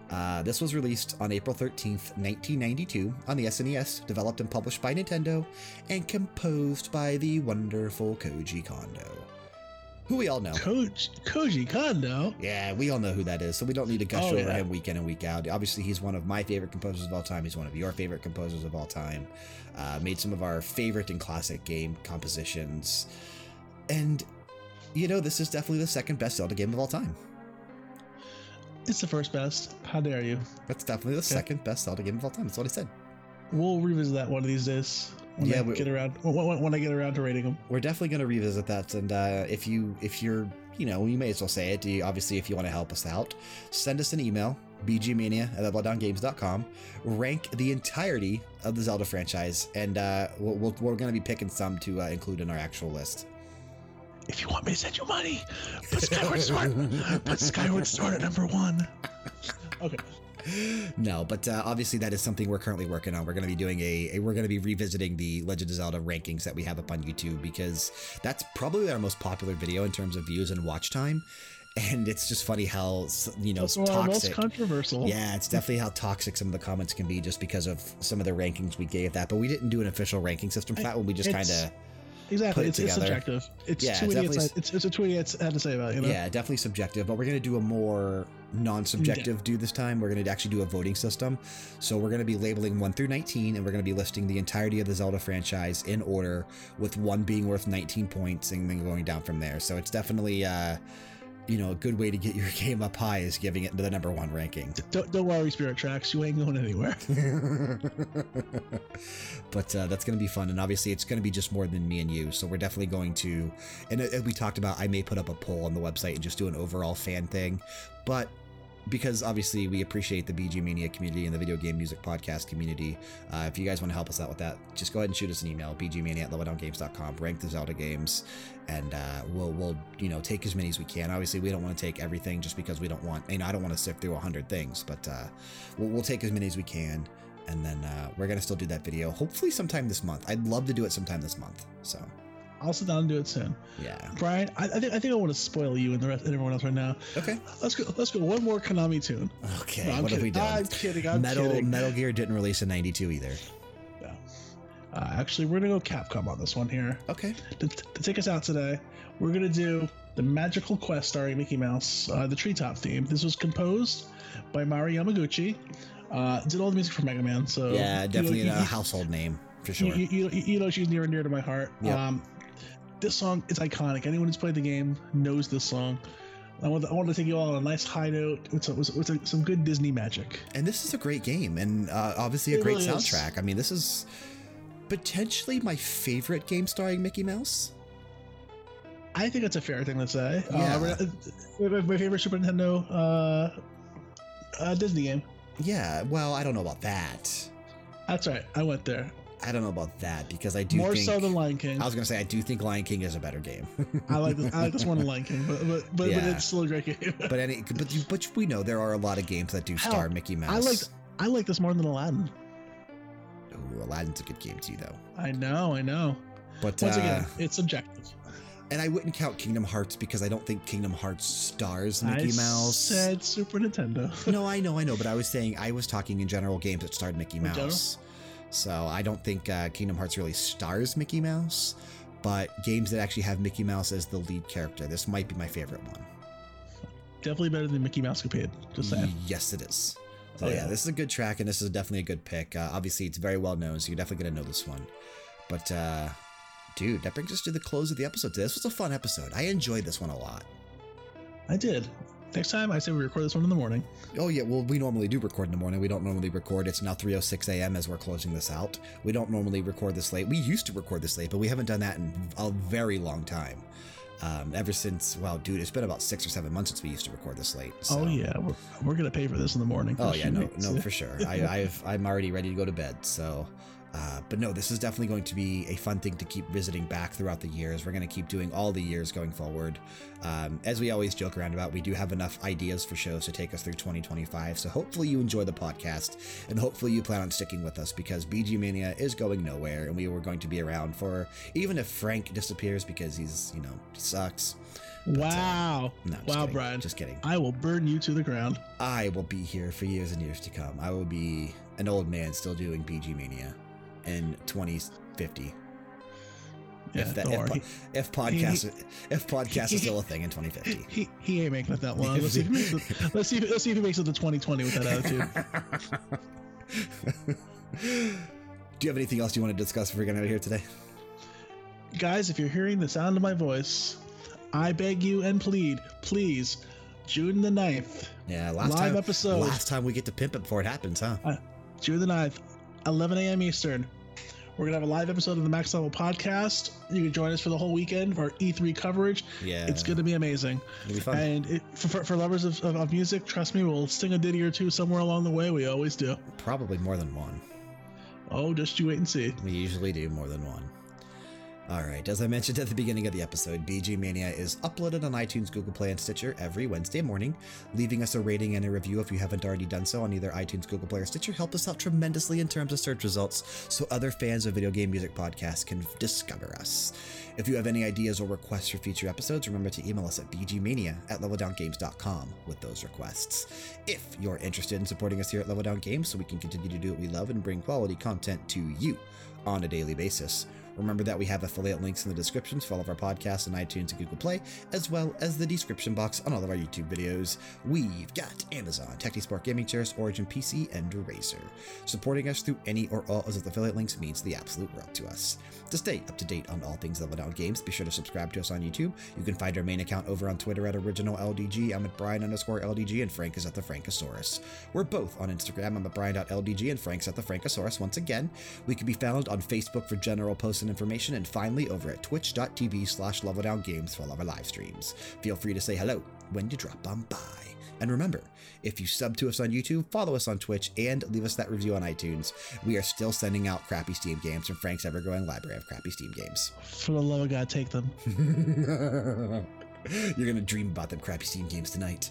Speaker 1: Uh, this was released on April 13th, 1992, on the SNES, developed and published by Nintendo, and composed by the wonderful Koji Kondo who we all know.
Speaker 2: Coach Koji Kondo.
Speaker 1: Yeah, we all know who that is, so we don't need to gush
Speaker 2: Oh,
Speaker 1: over
Speaker 2: yeah.
Speaker 1: him week in and week out. Obviously, he's one of my favorite composers of all time. He's one of your favorite composers of all time. Uh, made some of our favorite and classic game compositions, and you know this is definitely the second best Zelda game of all time.
Speaker 2: It's the first best. How dare you?
Speaker 1: That's definitely the second best Zelda game of all time. That's what I said.
Speaker 2: We'll revisit that one of these days. When
Speaker 1: Yeah,
Speaker 2: I
Speaker 1: we-
Speaker 2: get around. When, when- I get around to rating them.
Speaker 1: We're definitely going to revisit that, and uh, if you if you're you know you may as well say it. You, obviously, if you want to help us out, send us an email bgmania at leveldowngames.com. Rank the entirety of the Zelda franchise, and uh, we'll, we'll, we're going to be picking some to uh, include in our actual list.
Speaker 2: If you want me to send you money, put Skyward Sword. put Skyward Sword at number one. Okay.
Speaker 1: No, but uh, obviously that is something we're currently working on. We're going to be doing a, a we're going to be revisiting the Legend of Zelda rankings that we have up on YouTube because that's probably our most popular video in terms of views and watch time. And it's just funny how you know
Speaker 2: That's one of the most
Speaker 1: toxic.
Speaker 2: controversial.
Speaker 1: Yeah, it's definitely how toxic some of the comments can be just because of some of the rankings we gave that. But we didn't do an official ranking system for that one. We just kind of
Speaker 2: Exactly. It's, it's subjective. It's
Speaker 1: Yeah,
Speaker 2: idiots.
Speaker 1: definitely-
Speaker 2: It's, it's a two idiots had to say about it, you know.
Speaker 1: Yeah, definitely subjective, but we're going to do a more non subjective do this time. We're going to actually do a voting system. So we're going to be labeling 1 through 19, and we're going to be listing the entirety of the Zelda franchise in order, with 1 being worth 19 points and then going down from there. So it's definitely. Uh, you know, a good way to get your game up high is giving it the number one ranking.
Speaker 2: Don't, don't worry, Spirit Tracks. You ain't going anywhere.
Speaker 1: but uh, that's going to be fun. And obviously, it's going to be just more than me and you. So we're definitely going to, and as we talked about, I may put up a poll on the website and just do an overall fan thing. But because obviously we appreciate the BG Mania community and the video game music podcast community, uh, if you guys want to help us out with that, just go ahead and shoot us an email, bgmania at leveldowngames.com, rank the Zelda games, and uh, we'll, we'll, you know, take as many as we can. Obviously, we don't want to take everything just because we don't want, you know, I don't want to sift through 100 things, but uh, we'll, we'll take as many as we can and then uh, we're gonna still do that video hopefully sometime this month i'd love to do it sometime this month so
Speaker 2: I'll sit down and do it soon.
Speaker 1: yeah
Speaker 2: Brian, I, I think I think I want to spoil you and the rest and everyone else right now.
Speaker 1: okay
Speaker 2: Let's go. Let's go. One more Konami tune.
Speaker 1: okay
Speaker 2: No,
Speaker 1: what have we done
Speaker 2: I'm kidding. I'm
Speaker 1: metal
Speaker 2: kidding.
Speaker 1: metal gear didn't release in 92 either
Speaker 2: Yeah. Uh, actually, we're gonna go Capcom on this one here.
Speaker 1: okay
Speaker 2: To, to take us out today, we're gonna do the Magical Quest starring Mickey Mouse, uh, the Treetop theme. This was composed by Mari Yamaguchi. Uh, did all the music for Mega Man. So
Speaker 1: yeah
Speaker 2: you know,
Speaker 1: definitely a household name for sure
Speaker 2: You, you, you, you know she's near and dear to my heart.
Speaker 1: Yep.
Speaker 2: Um, this song is iconic. Anyone who's played the game knows this song. I want, I want to take you all on a nice high note with, some, with, some good Disney magic.
Speaker 1: and this is a great game and uh, obviously a
Speaker 2: It
Speaker 1: great
Speaker 2: really is.
Speaker 1: soundtrack i mean this is potentially my favorite game starring mickey mouse
Speaker 2: I think that's a fair thing to say.
Speaker 1: Yeah.
Speaker 2: Uh, my, my favorite Super Nintendo uh, uh, Disney game.
Speaker 1: yeah well i don't know about that
Speaker 2: That's right. I went there.
Speaker 1: I don't know about that because i do
Speaker 2: More
Speaker 1: think
Speaker 2: so than Lion King.
Speaker 1: i was gonna say i do think lion king is a better game
Speaker 2: I like this. I like this one than Lion King, but but but, but it's still a great game.
Speaker 1: But any, but you, but we know there are a lot of games that do
Speaker 2: Hell,
Speaker 1: star Mickey Mouse.
Speaker 2: I like I like this more than Aladdin.
Speaker 1: Ooh, Aladdin's a good game too, though.
Speaker 2: I know. I know.
Speaker 1: But
Speaker 2: Once
Speaker 1: uh,
Speaker 2: again, it's subjective.
Speaker 1: and I wouldn't count Kingdom Hearts because I don't think Kingdom Hearts stars Mickey
Speaker 2: I
Speaker 1: Mouse.
Speaker 2: said Super Nintendo.
Speaker 1: no, I know, I know, but I was saying I was talking in general games that starred Mickey
Speaker 2: In general?
Speaker 1: So I don't think uh, Kingdom Hearts really stars Mickey Mouse, but games that actually have Mickey Mouse as the lead character. This might be my favorite one.
Speaker 2: Definitely better than Mickey Mousecapade. Just saying.
Speaker 1: Yes, it is. So
Speaker 2: Oh,
Speaker 1: yeah.
Speaker 2: yeah.
Speaker 1: this is a good track, and this is definitely a good pick. Uh, obviously, it's very well known, so you're definitely gonna know this one. But uh, dude, that brings us to the close of the episode. Today. This was a fun episode. I enjoyed this one a lot.
Speaker 2: I did. Next time, I say we record this one in the morning.
Speaker 1: Oh yeah, well we normally do record in the morning. We don't normally record. It's now 3:06 a.m. as we're closing this out. We don't normally record this late. We used to record this late, but we haven't done that in a very long time. Um, ever since, well, dude, it's been about six or seven months since we used to record this late.
Speaker 2: Oh yeah, we're, we're gonna pay for this in the morning.
Speaker 1: Oh yeah, no, no, for sure. I, I've, I'm already ready to go to bed. So, uh, but no, this is definitely going to be a fun thing to keep visiting back throughout the years. We're going to keep doing all the years going forward. Um, as we always joke around about, we do have enough ideas for shows to take us through 2025. So hopefully you enjoy the podcast, and hopefully you plan on sticking with us because BG Mania is going nowhere, and we were going to be around for even if Frank disappears because he's, you know, sucks.
Speaker 2: Wow,
Speaker 1: No,
Speaker 2: wow,
Speaker 1: kidding.
Speaker 2: Brian.
Speaker 1: Just kidding.
Speaker 2: I will burn you to the ground.
Speaker 1: I will be here for years and years to come. I will be an old man still doing BG Mania in 2050.
Speaker 2: Yeah,
Speaker 1: if that, if, po- if podcast if podcast is still a thing in 2050.
Speaker 2: He, he ain't making it that long. Let's see if he makes it. Let's see. If, let's see if he makes it to 2020 with that attitude.
Speaker 1: Do you have anything else you want to discuss before we get out of here today?
Speaker 2: Guys, if you're hearing the sound of my voice, I beg you and plead, please, June the 9th,
Speaker 1: Yeah, last
Speaker 2: Live
Speaker 1: time
Speaker 2: episode.
Speaker 1: last time we get to pimp it before it happens, huh?
Speaker 2: June the 9th, 11 a.m. Eastern. We're gonna have a live episode of the Max Level podcast. You can join us for the whole weekend for E3 coverage.
Speaker 1: Yeah,
Speaker 2: It's gonna be amazing.
Speaker 1: It'll be fun.
Speaker 2: And it, for, for, for lovers of, of, of music, trust me, we'll sing a ditty or two somewhere along the way. We always do.
Speaker 1: Probably more than one.
Speaker 2: Oh, just you wait and see.
Speaker 1: We usually do more than one. All right, as I mentioned at the beginning of the episode, BG Mania is uploaded on iTunes, Google Play, and Stitcher every Wednesday morning. Leaving us a rating and a review if you haven't already done so on either iTunes, Google Play, or Stitcher help us out tremendously in terms of search results so other fans of video game music podcasts can discover us. If you have any ideas or requests for future episodes, remember to email us at bgmania at leveldowngames.com with those requests. If you're interested in supporting us here at Level Down Games so we can continue to do what we love and bring quality content to you on a daily basis, Remember that we have affiliate links in the descriptions for all of our podcasts on iTunes and Google Play, as well as the description box on all of our YouTube videos. We've got Amazon, Technisport Gaming Chairs, Origin PC, and Razer. Supporting us through any or all of those affiliate links means the absolute world to us. To stay up to date on all things Level Down Games, be sure to subscribe to us on YouTube. You can find our main account over on Twitter at OriginalLDG. I'm at Brian underscore LDG, and Frank is at the Frankosaurus. We're both on Instagram. I'm at Brian.LDG, and Frank's at the Frankosaurus. Once again, we can be found on Facebook for general posts and information, and finally over at twitch.tv slash leveldowngames for all of our live streams. Feel free to say hello when you drop on by. And remember, if you sub to us on YouTube, follow us on Twitch, and leave us that review on iTunes, we are still sending out crappy Steam games from Frank's ever growing library of crappy Steam games.
Speaker 2: For the love of God, take them.
Speaker 1: You're going to dream about them crappy Steam games tonight.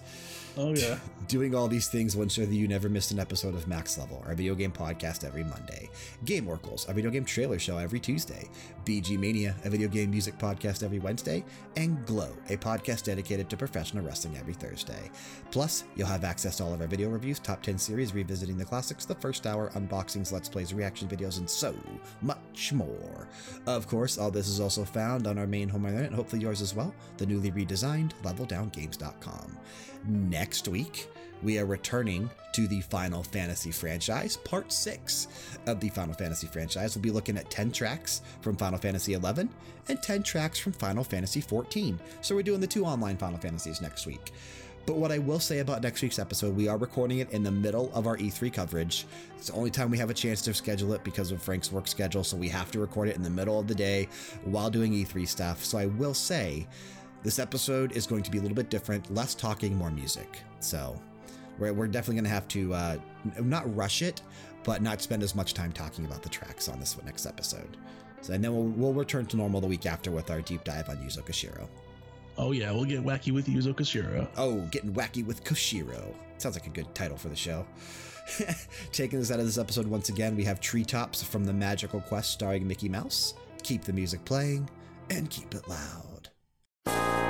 Speaker 2: Oh yeah.
Speaker 1: Doing all these things will ensure that you never miss an episode of Max Level, our video game podcast every Monday. Game Oracles, our video game trailer show every Tuesday. BG Mania, a video game music podcast every Wednesday. And Glow, a podcast dedicated to professional wrestling every Thursday. Plus, you'll have access to all of our video reviews, top 10 series, revisiting the classics, the first hour, unboxings, let's plays, reaction videos, and so much more. Of course, all this is also found on our main home internet, and hopefully yours as well, the newly redesigned leveldowngames.com. Next week, we are returning to the Final Fantasy franchise, part 6 of the Final Fantasy franchise. We'll be looking at 10 tracks from Final Fantasy 11 and 10 tracks from Final Fantasy 14. So we're doing the two online Final Fantasies next week. But what I will say about next week's episode, we are recording it in the middle of our E3 coverage. It's the only time we have a chance to schedule it because of Frank's work schedule, so we have to record it in the middle of the day while doing E3 stuff. So I will say this episode is going to be a little bit different, less talking, more music. So we're, we're definitely going to have to uh, not rush it, but not spend as much time talking about the tracks on this next episode. So, and then we'll, we'll return to normal the week after with our deep dive on Yuzo Koshiro.
Speaker 2: Oh yeah. We'll get wacky with Yuzo Koshiro.
Speaker 1: Oh, getting wacky with Koshiro. Sounds like a good title for the show. Taking us out of this episode once again, we have Treetops from the Magical Quest starring Mickey Mouse. Keep the music playing and keep it loud you